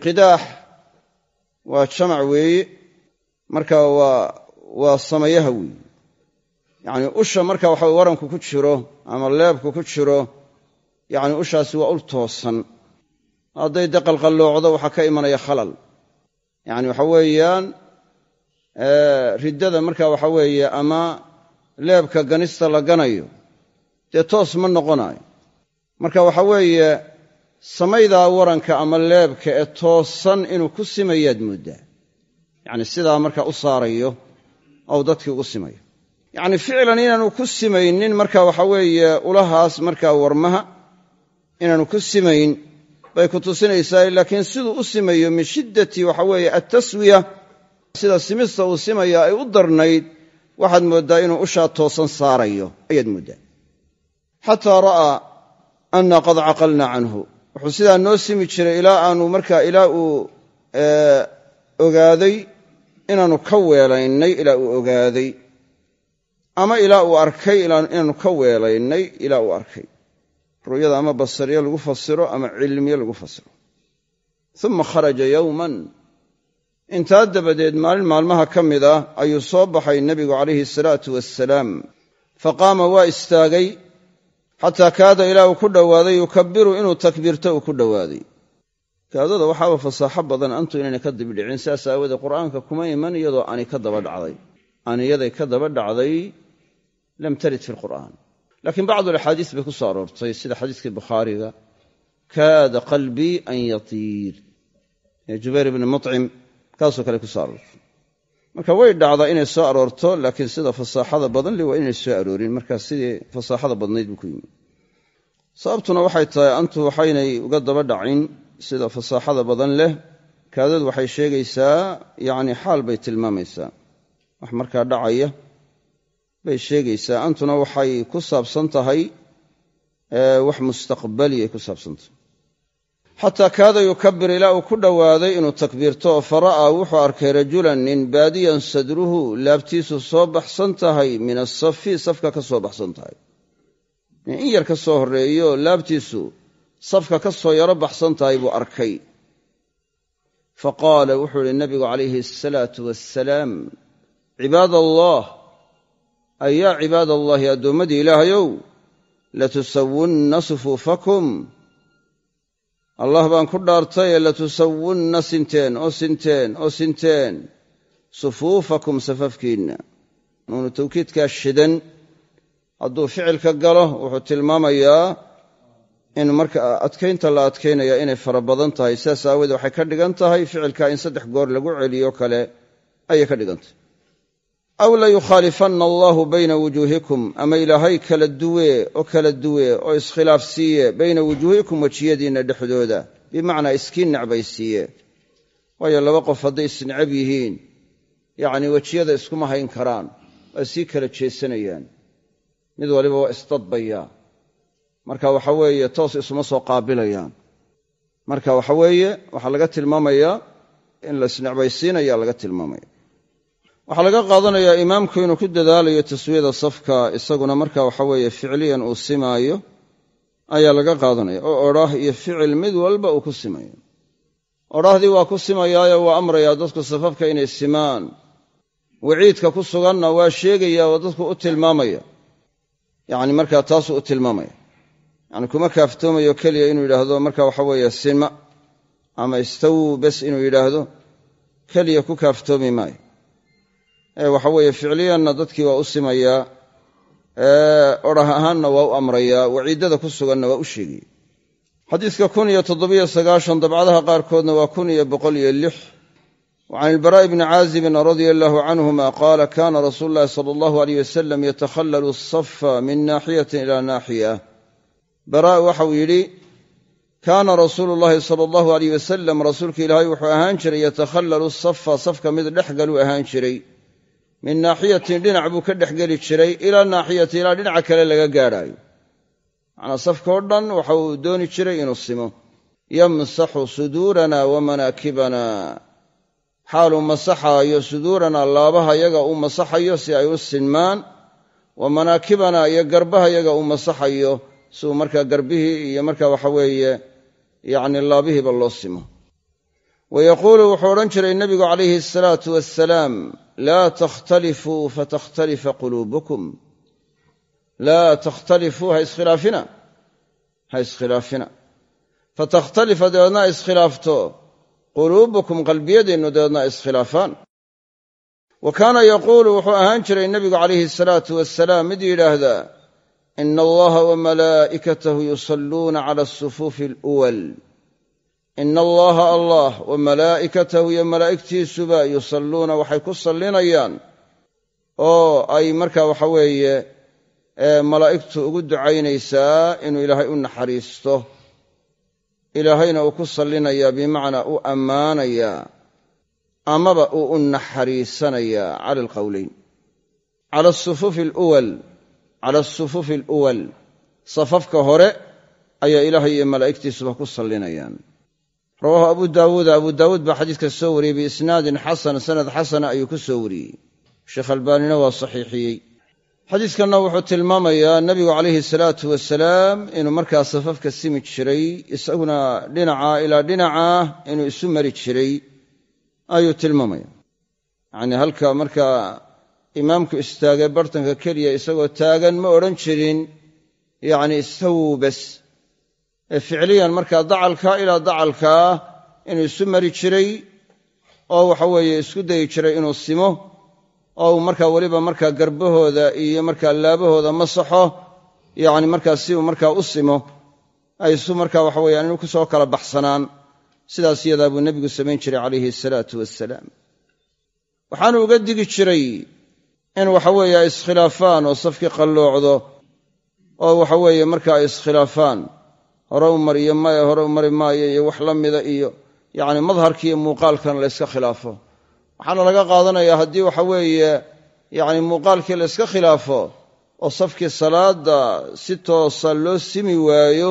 waa jamac weeye. Marka waa waa samayaha weeye. Yacnii usha marka waxa waranku ku jiro ama leebku ku jiro yacni ushaasi waa ul toosan. Hadday de qalqalloocdo waxaa ka imanaya khalal. Yacni waxa weeyaan riddada marka waxa weeye ama leebka ganista la ganayo dee toos ma noqonayo marka waxa weeye samaydaa waranka ama leebka ee toosan inuu ku simayaad mooddaa yacni sidaa marka u saarayo ou dadkii ugu simayo. Yacni ficlan inaanu ku simaynin marka waxa weeye ulahaas markaa warmaha inaanu ku simayn bay ku tusinaysaa laakiin siduu u simayo min shiddati waxa weeye attaswiya sida simista uu simaya ay u darnayd waxaad mooddaa inuu ushaa toosan saarayo ayaad mooddaa. Xataa ra'aa anna qad caqalna canhu wuxuu sidaa noo simi jiray ilaa aanu markaa ilaa uu ogaaday inaannu ka weelaynay ilaa uu ogaaday. Ama ilaa uu arkay inaannu ka weelaynay ilaa uu arkay. Ru'yada ama basariye lagu fasiro ama cilmiye lagu fasiro. Uma kharaja yowman intaa dabadeed maalin maalmaha ka mid ah ayuu soo baxay nebigu calayhi salaatu wasalaam faqaama waa istaagay xataa kaada ilaa uu ku dhowaaday yukabiru inuu takbiirto uu ku dhowaaday. Kaadada waxaaba fasaaxo badan antu inayna ka dibdhicin sidaas aawoodee qur'aanka kuma iman iyadoo ani ka daba dhacday. Aniyaday ka daba dhacday lam tarid fi lqur'aan laakiin bacdu alaxaadiis bay ku soo aroortay sida xadiiskii bukhaariga kaada qalbii an yatiir. Ee jubayr ibni mucim kaasoo kale ku soo aroortay marka way dhacdaa inay soo aroorto laakiin sida fasaaxada badan le waa inay soo aroorin. Marka sidii fasaaxada badnayd buu ku yimi. Sababtuna waxay tahay antu waxaynay uga daba dhacin sida fasaaxada badan leh. Kaadadu waxay sheegaysaa yacni xaal bay tilmaamaysaa. Wax markaa dhacaya bay sheegaysaa. Antuna waxay ku saabsan tahay wax mustaqbaliyay ku saabsan tahay xataa kaada yukabir ilaa uu ku dhowaaday inuu takbiirto oo fara'aa wuxuu arkay rajulan nin baadiyan sadruhu laabtiisu soo baxsan tahay min asafi safka ka soo baxsan tahay. In yar ka soo horreeyo laabtiisu safka ka soo yaro baxsan tahay buu arkay. Fa qaala wuxuu ihi nabigu calayhi asalaatu wassalaam cibaad allah ayaa cibaad allaahi addoommadii ilaahayow latusawunna sufuufakum allah baan ku dhaartaye latusawunna sinteen oo sinteen oo sinteen sufuufakum safafkiinna. Nuunu tawkiidkaa shidan hadduu ficilka galo wuxuu tilmaamayaa in marka adkaynta la adkaynaya inay fara badan tahay. Sidaas aawoodee waxay ka dhigan tahay ficilka in saddex goor lagu celiyo kale ayay ka dhigan tahay aw layukhaalifanna allaahu bayna wujuuhikum ama ilaahay kala duwee oo kala duwee oo iskhilaafsiiye bayna wujuuhikum wejiyadiinna dhexdooda bimacnaa iskiin necbaysiiye. Waayo laba qof hadday isnecab yihiin yacnii wejiyada iskuma hayn karaan waa sii kala jeesanayaan. Mid waliba waa isdadbayaa marka waxa weeye toos isuma soo qaabilayaan. Marka waxa weeye waxaa laga tilmaamayaa in la isnecbaysiinaya laga tilmaamaya waxaa laga qaadanayaa imaamku inuu ku dadaalayo taswiyada safka isaguna marka waxa weeye ficliyan uu simaayo ayaa laga qaadanaya. Oo odhaah iyo ficil mid walba uu ku simayo. Odhaahdii waa ku simayaayo waa amrayaa dadku safafka inay simaan. Waciidka ku suganna waa sheegayaa oo dadku u tilmaamaya. Yacni markaa taasuu u tilmaamaya. Yacni kuma kaaftoomayo keliya inuu yidhaahdo marka waxa weeye sima. Ama istawu bes inuu yidhaahdo. Keliya ku kaaftoomi maayo waxa weeye ficliyanna dadkii waa u simayaa odhah ahaanna waa u amrayaa waciiddada ku suganna waa u sheegaya xadiiska kun iyo toddobiyo sagaashan dabcadaha qaarkoodna waa kun iyo boqol iyo lix. Wa can ilbaraa'i bni caazibin radia allaahu canhuma qaala kaana rasuulu llahi sala allahu aleyh wasalam yatakhallalu asafa min naaxiyatin ila naaxiya. Baraa waxau yidhi kaana rasuulu llahi sala allahu aleyh wasalam rasuulka ilaahay wuxuu ahaan jiray yatakhallalu safa safka mid dhex galuu ahaan jiray min naaxiyatin dhinac buu ka dhex geli jiray ilaa naaxiyati ilaa dhinaca kale laga gaadhaayo macnaa safkao dhan waxa uu dooni jiray inuu simo. Yamsaxu suduurana wa manaakibana. Xaaluu masaxaayo suduuranaa laabaha yaga uu masaxayo si ay u sinmaan wa manaakibana iyo garbaha yaga uu masaxayo si markaa garbihii iyo marka waxa weeye yacni laabihiiba loo simo wa yaquulu wuxuu odhan jiray nebigu calayhi asalaatu wassalaam laa takhtalifuu fatakhtalifa quluubukum laa takhtalifuu ha iskhilaafina ha iskhilaafina fatakhtalifa dabeedna a iskhilaafto quluubukum qalbiyadiinnu dabeedna a iskhilaafaan wa kaana yaquulu wuxuu ahaan jiray nebigu calayhi asalaatu wasalaam mid yidhaahdaa ina allaha wamalaa'ikatahu yusalluuna cala asufuufi aluwal ina allaha allah wa malaa'ikatahu iyo malaa'igtiisuba yusalluuna waxay ku sallinayaan. Oo ay marka waxa weeye malaa'igtu ugu ducaynaysaa inuu ilaahay u naxariisto. Ilaahayna uu ku sallinayaa bimacnaa u ammaanayaa amaba uu u naxariisanayaa cala alqowleyn cala asufuufi aluwal cala asufuufi aluwal. Safafka hore ayaa ilaahay iyo malaa'igtiisuba ku sallinayaan rawaahu abu daawuuda abu daawuud baa xadiiska soo wariyey biisnaadin xasan sanad xasana ayuu ku soo wariyey. Sheekh albaanina waa saxiixiyey. Xadiiskanna wuxuu tilmaamayaa nebigu calayhi salaatu wasalaam inuu markaa safafka simi jiray isaguna dhinaca ilaa dhinaca inuu isu mari jiray ayuu tilmaamaya yacnii halka markaa imaamku istaagay bartanka keliya isagoo taagan ma odhan jirin yacni istawu ee ficliyan markaa dacalka ilaa dacalkaa inuu isu mari jiray oo waxa weeye isku dayi jiray inuu simo oo uu markaa weliba markaa garbahooda iyo markaa laabahooda masaxo yacni markaa si uu markaa u simo ay isu markaa waxa weyaan inuu ku soo kala baxsanaan. Sidaas iyadaa buu nebigu samayn jiray calayhi asalaatu wassalaam. Waxaanu uga digi jiray in waxa weeye ay iskhilaafaan oo safkii qalloocdo oo waxa weeye marka ay iskhilaafaan hore u mariyo maya hore u mari maayo iyo wax la mida iyo yacni madharkii iyo muuqaalkan la yska khilaafo. Waxaana laga qaadanayaa haddii waxa weeye yacni muuqaalkii la yska khilaafo oo safkii salaadda si toosa loo simi waayo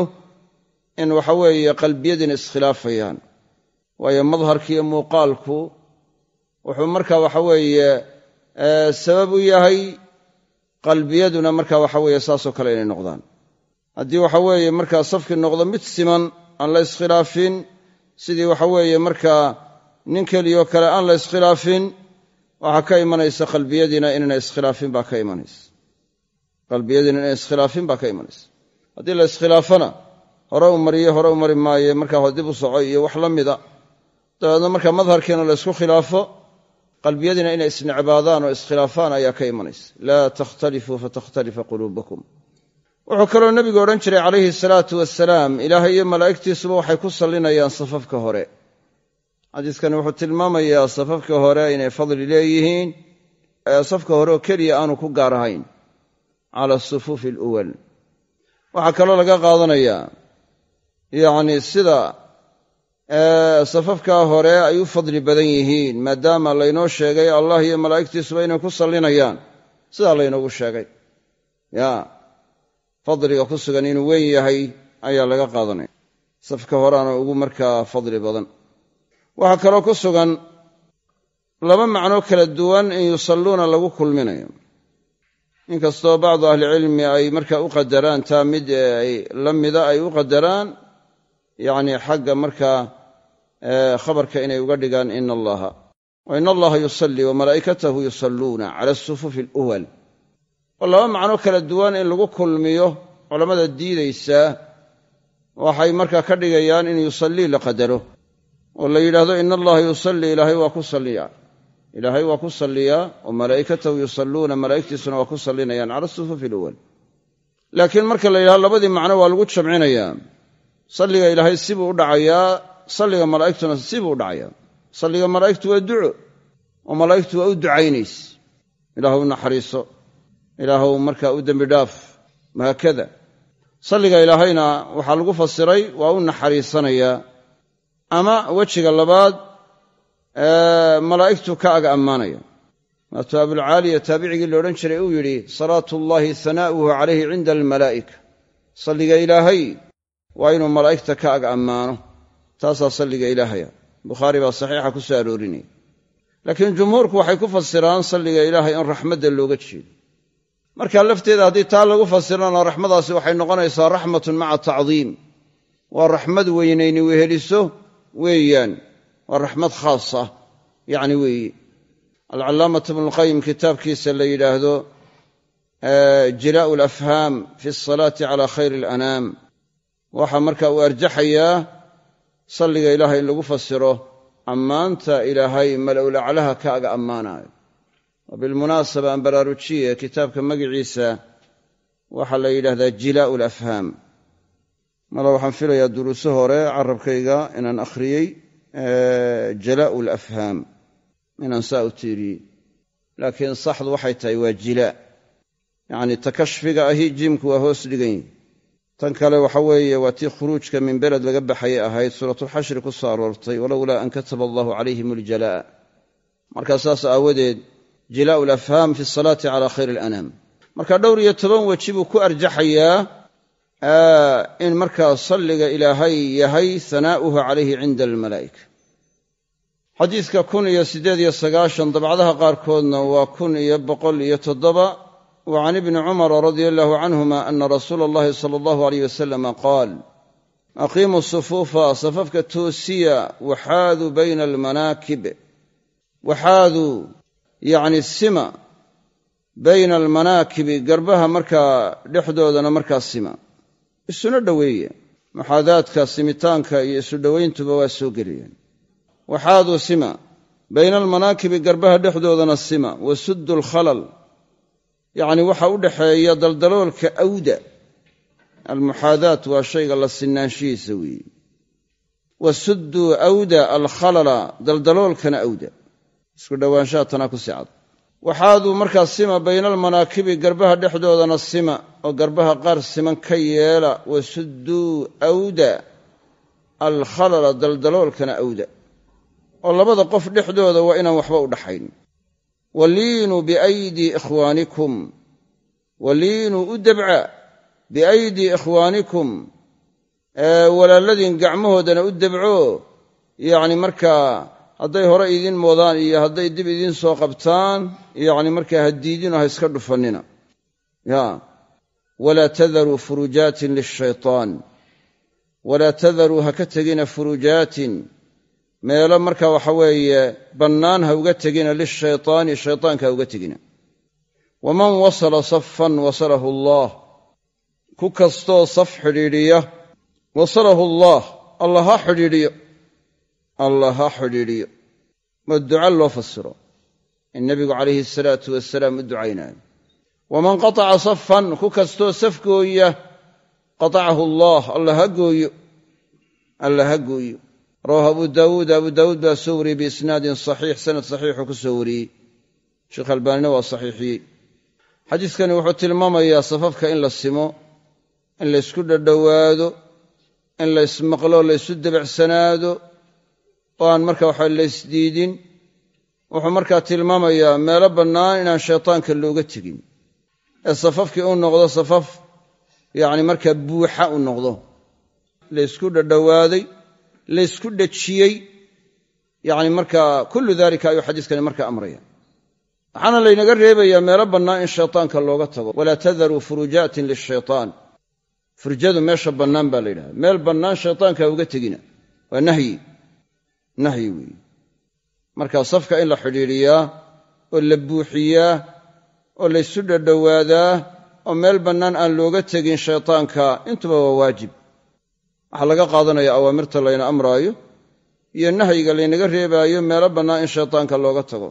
in waxa weeye qalbiyadiina iskhilaafayaan waayo madharkiiyo muuqaalku wuxuu marka waxa weeye sabab u yahay qalbiyaduna marka waxa weeye saasoo kale inay noqdaan haddii waxa weeye markaa safkii noqdo mid siman aan la iskhilaafin sidii waxa weeye markaa nin keliyoo kale aan la iskhilaafin waxaa ka imanaysa qalbiyadiina inayna iskhilaafin baa ka imanaysa. Qalbiyadiina inay iskhilaafin baa ka imanaysa. Haddii la iskhilaafana hore u mariye hore u mari maaye markaa dib u soco iyo wax la mida dabeedna markaa madharkiina la ysku khilaafo qalbiyadiina inay isnecbaadaan oo iskhilaafaan ayaa ka imanaysa. Laa takhtalifuu fatakhtalifa quluubukum wuxuu kaloo nebigu odhan jiray calayhi salaatu wasalaam ilaahay iyo malaa'igtiisuba waxay ku sallinayaan safafka hore. Xadiiskani wuxuu tilmaamayaa safafka hore inay fadli leeyihiin ee safka hore oo keliya aanu ku gaar ahayn cala asufuufi aluwal. Waxaa kaloo laga qaadanayaa yacni sida safafkaa hore ay u fadli badan yihiin maadaama laynoo sheegay allah iyo malaa'igtiisuba inay ku sallinayaan sidaa laynoogu sheegay. Ya fadliga ku sugan inuu weyn yahay ayaa laga qaadanaya. Safka horaana ugu markaa fadli badan. Waxaa kaloo ku sugan laba macnoo kala duwan in yusalluuna lagu kulminayo. Inkastoo bacdu ahlicilmi ay markaa u qadaraan taa mid la mida ay u qadaraan yacni xagga markaa khabarka inay uga dhigaan ina allaha wa ina allaha yusallii wa malaa'ikatahu yusalluuna cala asufufi aluwal oo laba macno kala duwan in lagu kulmiyo culammada diidaysaa waxay markaa ka dhigayaan in yusallii la qadaro oo la yidhaahdo ina allaha yusallii ilaahay waa ku salliyaa ilaahay waa ku salliyaa oo malaa'ikatahu yusalluuna malaa'igtiisuna waa ku sallinayaan cala asufufi aluwal laakiin marka la yidhahdo labadii macno waa lagu jamcinayaa salliga ilaahay sibuu u dhacayaa salliga malaa'igtuna sibuu u dhacayaa salliga malaa'igtu waa duco oo malaa'igtu waa u ducaynays. Ilaahu naxariiso ilaahuw markaa u dembi dhaaf haakada salliga ilaahayna waxaa lagu fasiray waa u naxariisanayaa ama wejiga labaad malaa'igtu ka aga ammaanaya. Waatuu abulcaaliya taabicigii la odhan jiray uu yidhi salaatu ullaahi hanaa'uhu calayhi cinda almalaa'ika. Salliga ilaahay waa inuu malaa'igta ka ag ammaano. Taasaa salliga ilaahaya. Bukhaari baa saxiixa ku soo aroorinaya. Laakiin jumhuurku waxay ku fasiraan salliga ilaahay in raxmadda looga jeedo markaa lafteeda haddii taa lagu fasirana raxmadaasi waxay noqonaysaa raxmatun maca tacdiim. Waa raxmad weynayni weheliso weeyaan. Waa raxmad khaas ah yacni weeye alcalaamatu ibnulqayim kitaabkiisa la yidhaahdo jilaa'u alafhaam fi asalaati cala khayri alanaam waxaa marka uu arjaxayaa salliga ilaahay in lagu fasiro ammaanta ilaahay malowlaclaha ka aga ammaanaayo wa bilmunaasaba aan baraarujiye kitaabka magiciisa waxaa la yidhahdaa jilaa'u alafhaam mala waxaan filayaa duruuso hore carabkayga inaan akhriyey jalaa'u alafhaam inaan saa u tiiriyey laakiin saxdu waxay tahay waa jilaa yacni takashfiga ahi jiimku waa hoos dhigan yihi tan kale waxa weeye waa tii khuruujka min beled laga baxayay ahayd suuratulxashri ku soo aroortay walowlaa an kataba allahu calayhim aljalaa'a markaa saas aawadeed jilaa'u alafhaam fi asalaati cala khayri alanaam. Marka dhowr iyo toban weji buu ku arjaxayaa in markaa salliga ilaahay yahay hanaa'uhu calayhi cinda almalaa'ika. Xadiidka kun iyo siddeed iyo sagaashan dabcadaha qaarkoodna waa kun iyo boqol iyo toddoba. Wa can ibni cumara radia allahu canhuma ana rasuula allahi sala allahu aleyh wasalama qaal aqiimuu sufuufa safafka toosiya waxaaduu bayna almanaakib waxaaduu yacni sima bayna almanaakibi garbaha markaa dhexdoodana markaa sima. Isuna dhoweeye. Muxaadaadka simitaanka iyo isu dhowayntuba waa soo geliyeen. Waxaaduu sima bayna almanaakibi garbaha dhexdoodana sima. Wasuddu alkhalal yacni waxa u dhaxeeya daldaloolka awda. Almuxaadaat waa shayga la sinaanshihiisa weeye. Wasudduu awda alkhalala daldaloolkana awda isku dhowaanshaha tanaa ku sicad waxaaduu markaa sima bayna almanaakibi garbaha dhexdoodana sima oo garbaha qaar siman ka yeela wasudduu awda alkhalala daldaloolkana awda. Oo labada qof dhexdooda waa inaan waxba u dhaxayn. Waliinuu biaydii ikhwaanikum waliinuu u dabca biaydii ikhwaanikum walaaladiin gacmahoodana u dabco yacni markaa hadday hore idiin moodaan iyo hadday dib idiin soo qabtaan yacni markaa ha diidinoo ha iska dhufannina ya. Walaa tadaruu furujaatin lishaytaan. Walaa tadaruu ha ka tegina furujaatin. Meelo marka waxa weeye bannaan ha uga tegina lishaytaani shaytaanka ha uga tegina. Waman wasala safan wasalahu allaah ku kastoo saf xidhiidhiya wasalahu allaah allah ha xidhiidhiyo allah ha xidhiidhiyo ma duca loo fasiro. In nebigu calayhi salaatu wasalaam u ducaynaayo. Waman qataca safan ku kastoo saf gooya qatacahu allah ha gooyo allah ha gooyo. Rawaahu abu daawuud abu daawuud baa soo wariyey biisnaadin saxiix sanad saxiixuu ku soo wariyey. Sheekh albaanina waa saxiixiyey. Xadiidkani wuxuu tilmaamayaa safafka in la simo in laysku dhadhowaado in laysmaqlo laysu debacsanaado oo aan marka waxa laysdiidin wuxuu markaa tilmaamayaa meelo bannaan inaan shaytaanka looga tegin. Ee safafkii u noqdo safaf yacni markaa buuxa u noqdo. Laysku dhadhowaaday laysku dhejiyey yacni markaa kullu dalika ayuu xadiiskani markaa amraya. Waxaana laynaga reebayaa meelo bannaan in shaytaanka looga tago. Walaa tadaruu furujaatin lishaytaan. Furjadu meesha bannaan baa la yidhahda meel bannaan shaytaanka uga tegina. Waa nahyi nahyi weeye marka safka in la xidhiidhiyaa oo la buuxiyaa oo laysu dhadhowaadaa oo meel bannaan aan looga tegin shaytaanka intuba waa waajib. Waxaa laga qaadanaya awaamirta layna amraayo iyo nahyiga laynaga reebaayo meelo bannaan in shaytaanka looga tago.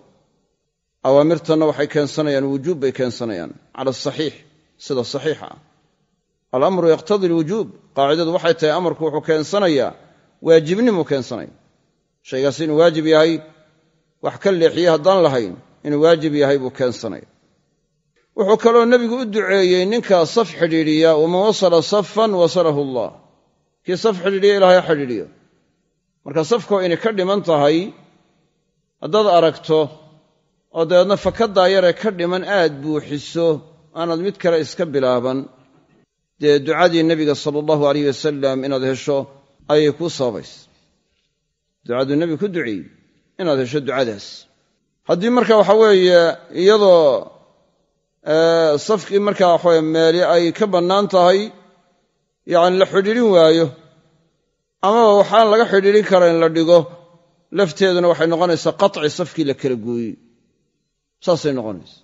Awaamirtanna waxay keensanayaan wujuub bay keensanayaan cala asaxiix sida saxiixa. Ah alamru yaqtadi alwujuub qaacidadu waxay tahay amarku wuxuu keensanayaa waajibnimuu keensanaya shaygaas inuu waajib yahay wax ka leexiye haddaan lahayn inuu waajib yahay buu keensanaya wuxuu kaloo nebigu u duceeyey ninkaa saf xidhiidhiya waman wasala safan wasalahu allah. Kii saf xidhiidhiya ilahay ha xidhiidhiyo. Marka safkoo inay ka dhiman tahay haddaad aragto oo dabeedna fakaddaa yaree ka dhiman aad buuxiso aanaad mid kale iska bilaaban dee ducadii nebiga sala allahu alayh wasalam inaad hesho ayay kuu sababaysa ducaduu nebigu ku duceeyey inaad hesho ducadaas. Haddii marka waxa weeye iyadoo safkii markaa waxaweye meeli ay ka bannaan tahay yacni la xidhiidhin waayo amaba waxaan laga xidhiidhin kara in la dhigo lafteeduna waxay noqonaysaa qaci safkii la kala gooyey. Saasay noqonaysa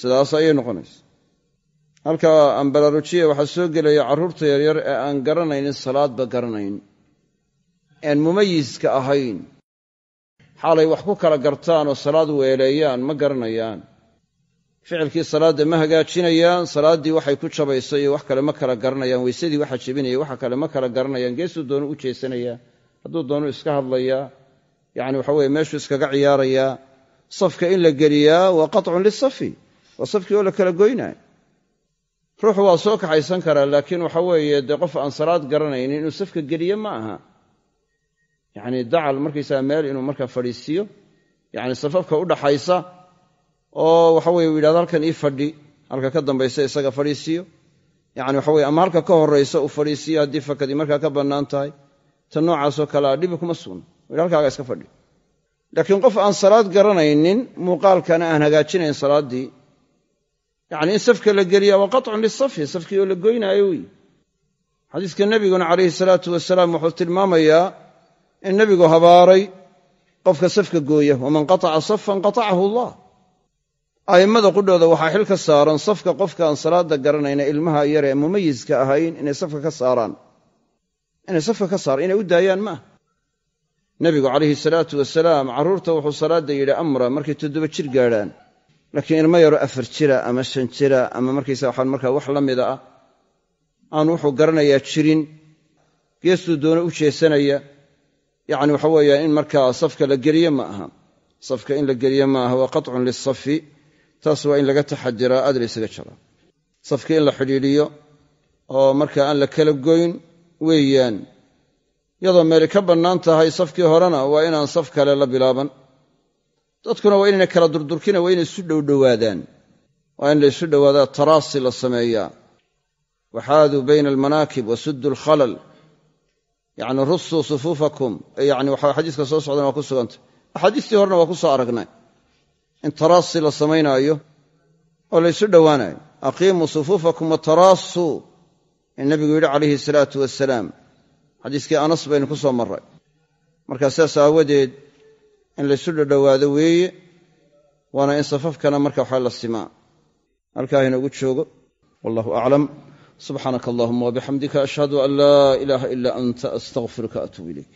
sidaas ayay noqonaysa halka ambaraarujiya waxaa soo gelaya carruurta yaryar ee aan garanaynin salaadba garanayn ean mumayiska ahayn. Xaalay wax ku kala gartaan oo salaad weeleeyaan ma garanayaan. Ficilkii salaadda ma hagaajinayaan salaaddii waxay ku jabayso iyo wax kale ma kala garanayaan weysadii waxa jebinaya waxa kale ma kala garanayaan geesuu doonu u jeesanayaa hadduu doonu iska hadlayaa yacni waxa weye meeshuu iskaga ciyaarayaa safka in la geliyaa waa qatcun lisafi waa safkii oo la kala goynaayo ruuxu waa soo kaxaysan karaa laakiin waxa weeye dee qof aan salaad garanaynin inuu safka geliye ma aha yacni dacal markaysaga meel inuu markaa fadhiisiiyo yacni safafka u dhaxaysa oo waxa weye u yidhahdo halkan ii fadhi halka ka dambaysa isaga fadhiisiiyo yacni waxa weye ama halka ka horraysa uu fadhiisiiyo haddii fakadii markaa ka bannaan tahay ta noocaasoo kale a dhibi kuma sugna yidhi halkaaga iska fadhi. Laakiin qof aan salaad garanaynin muuqaalkana aan hagaajinayn salaaddii. Yacni in safka la geliya waa qatcun lisafi safkii oo la goynaayo wey xadiiska nebiguna calayhi salaatu wasalaam wuxuu tilmaamayaa in nebigu habaaray qofka safka gooya waman qataca safan qatacahu allah. A'immada qudhooda waxaa xil ka saaran safka qofka aan salaadda garanayna ilmaha yare ee mumayiska ahayn inay safka ka saaraan. Inay safka ka saaraan inay u daayaan maaha nebigu calayhi salaatu wasalaam carruurta wuxuu salaadda yidhi amra markay toddoba jir gaadhaan. Laakiin ilmo yaro afar jira ama shan jira ama markaysa waxaan markaa wax la mida ah. Aan wuxuu garanayaa jirin. Geestuu doono u jeesanaya yacni waxa weeye in markaa safka la geliye ma aha. Safka in la geliye ma aha waa qatcun lisafi taas waa in laga taxadiraa aad la ysaga jaraa safka in la xidhiidhiyo oo markaa aan la kala goyn weeyaan. Iyadoo meeli ka bannaan tahay safkii horena waa inaan saf kale la bilaaban. Dadkuna waa inayna kala durdurkina waa inay isu dhowdhowaadaan. Waa in la isu dhowaadaa taraasi la sameeyaa. Waxaaduu bayna almanaakib wasuddu alkhalal yacni rusuu sufuufakum yani waxa xadiiska soo socdana waa ku sugantay. Axaadiistii horena waa ku soo aragnay. In taraasi la samaynaayo oo la ysu dhowaanayo. Aqiimuu sufuufakum wataraasuu in nabigu yidhi calayhi salaatu wasalaam xadiiskii anas baynu ku soo marray. Markaa sidaas aawadeed in laysu dhodhowaado weeye waana in safafkana marka waxaa la simaa. Halkaa inagu joogo. Wallahu aclam subxaanaka allahuma wabixamdika ashhadu an laa ilaaha ila anta astaqfiruka atuub ilayk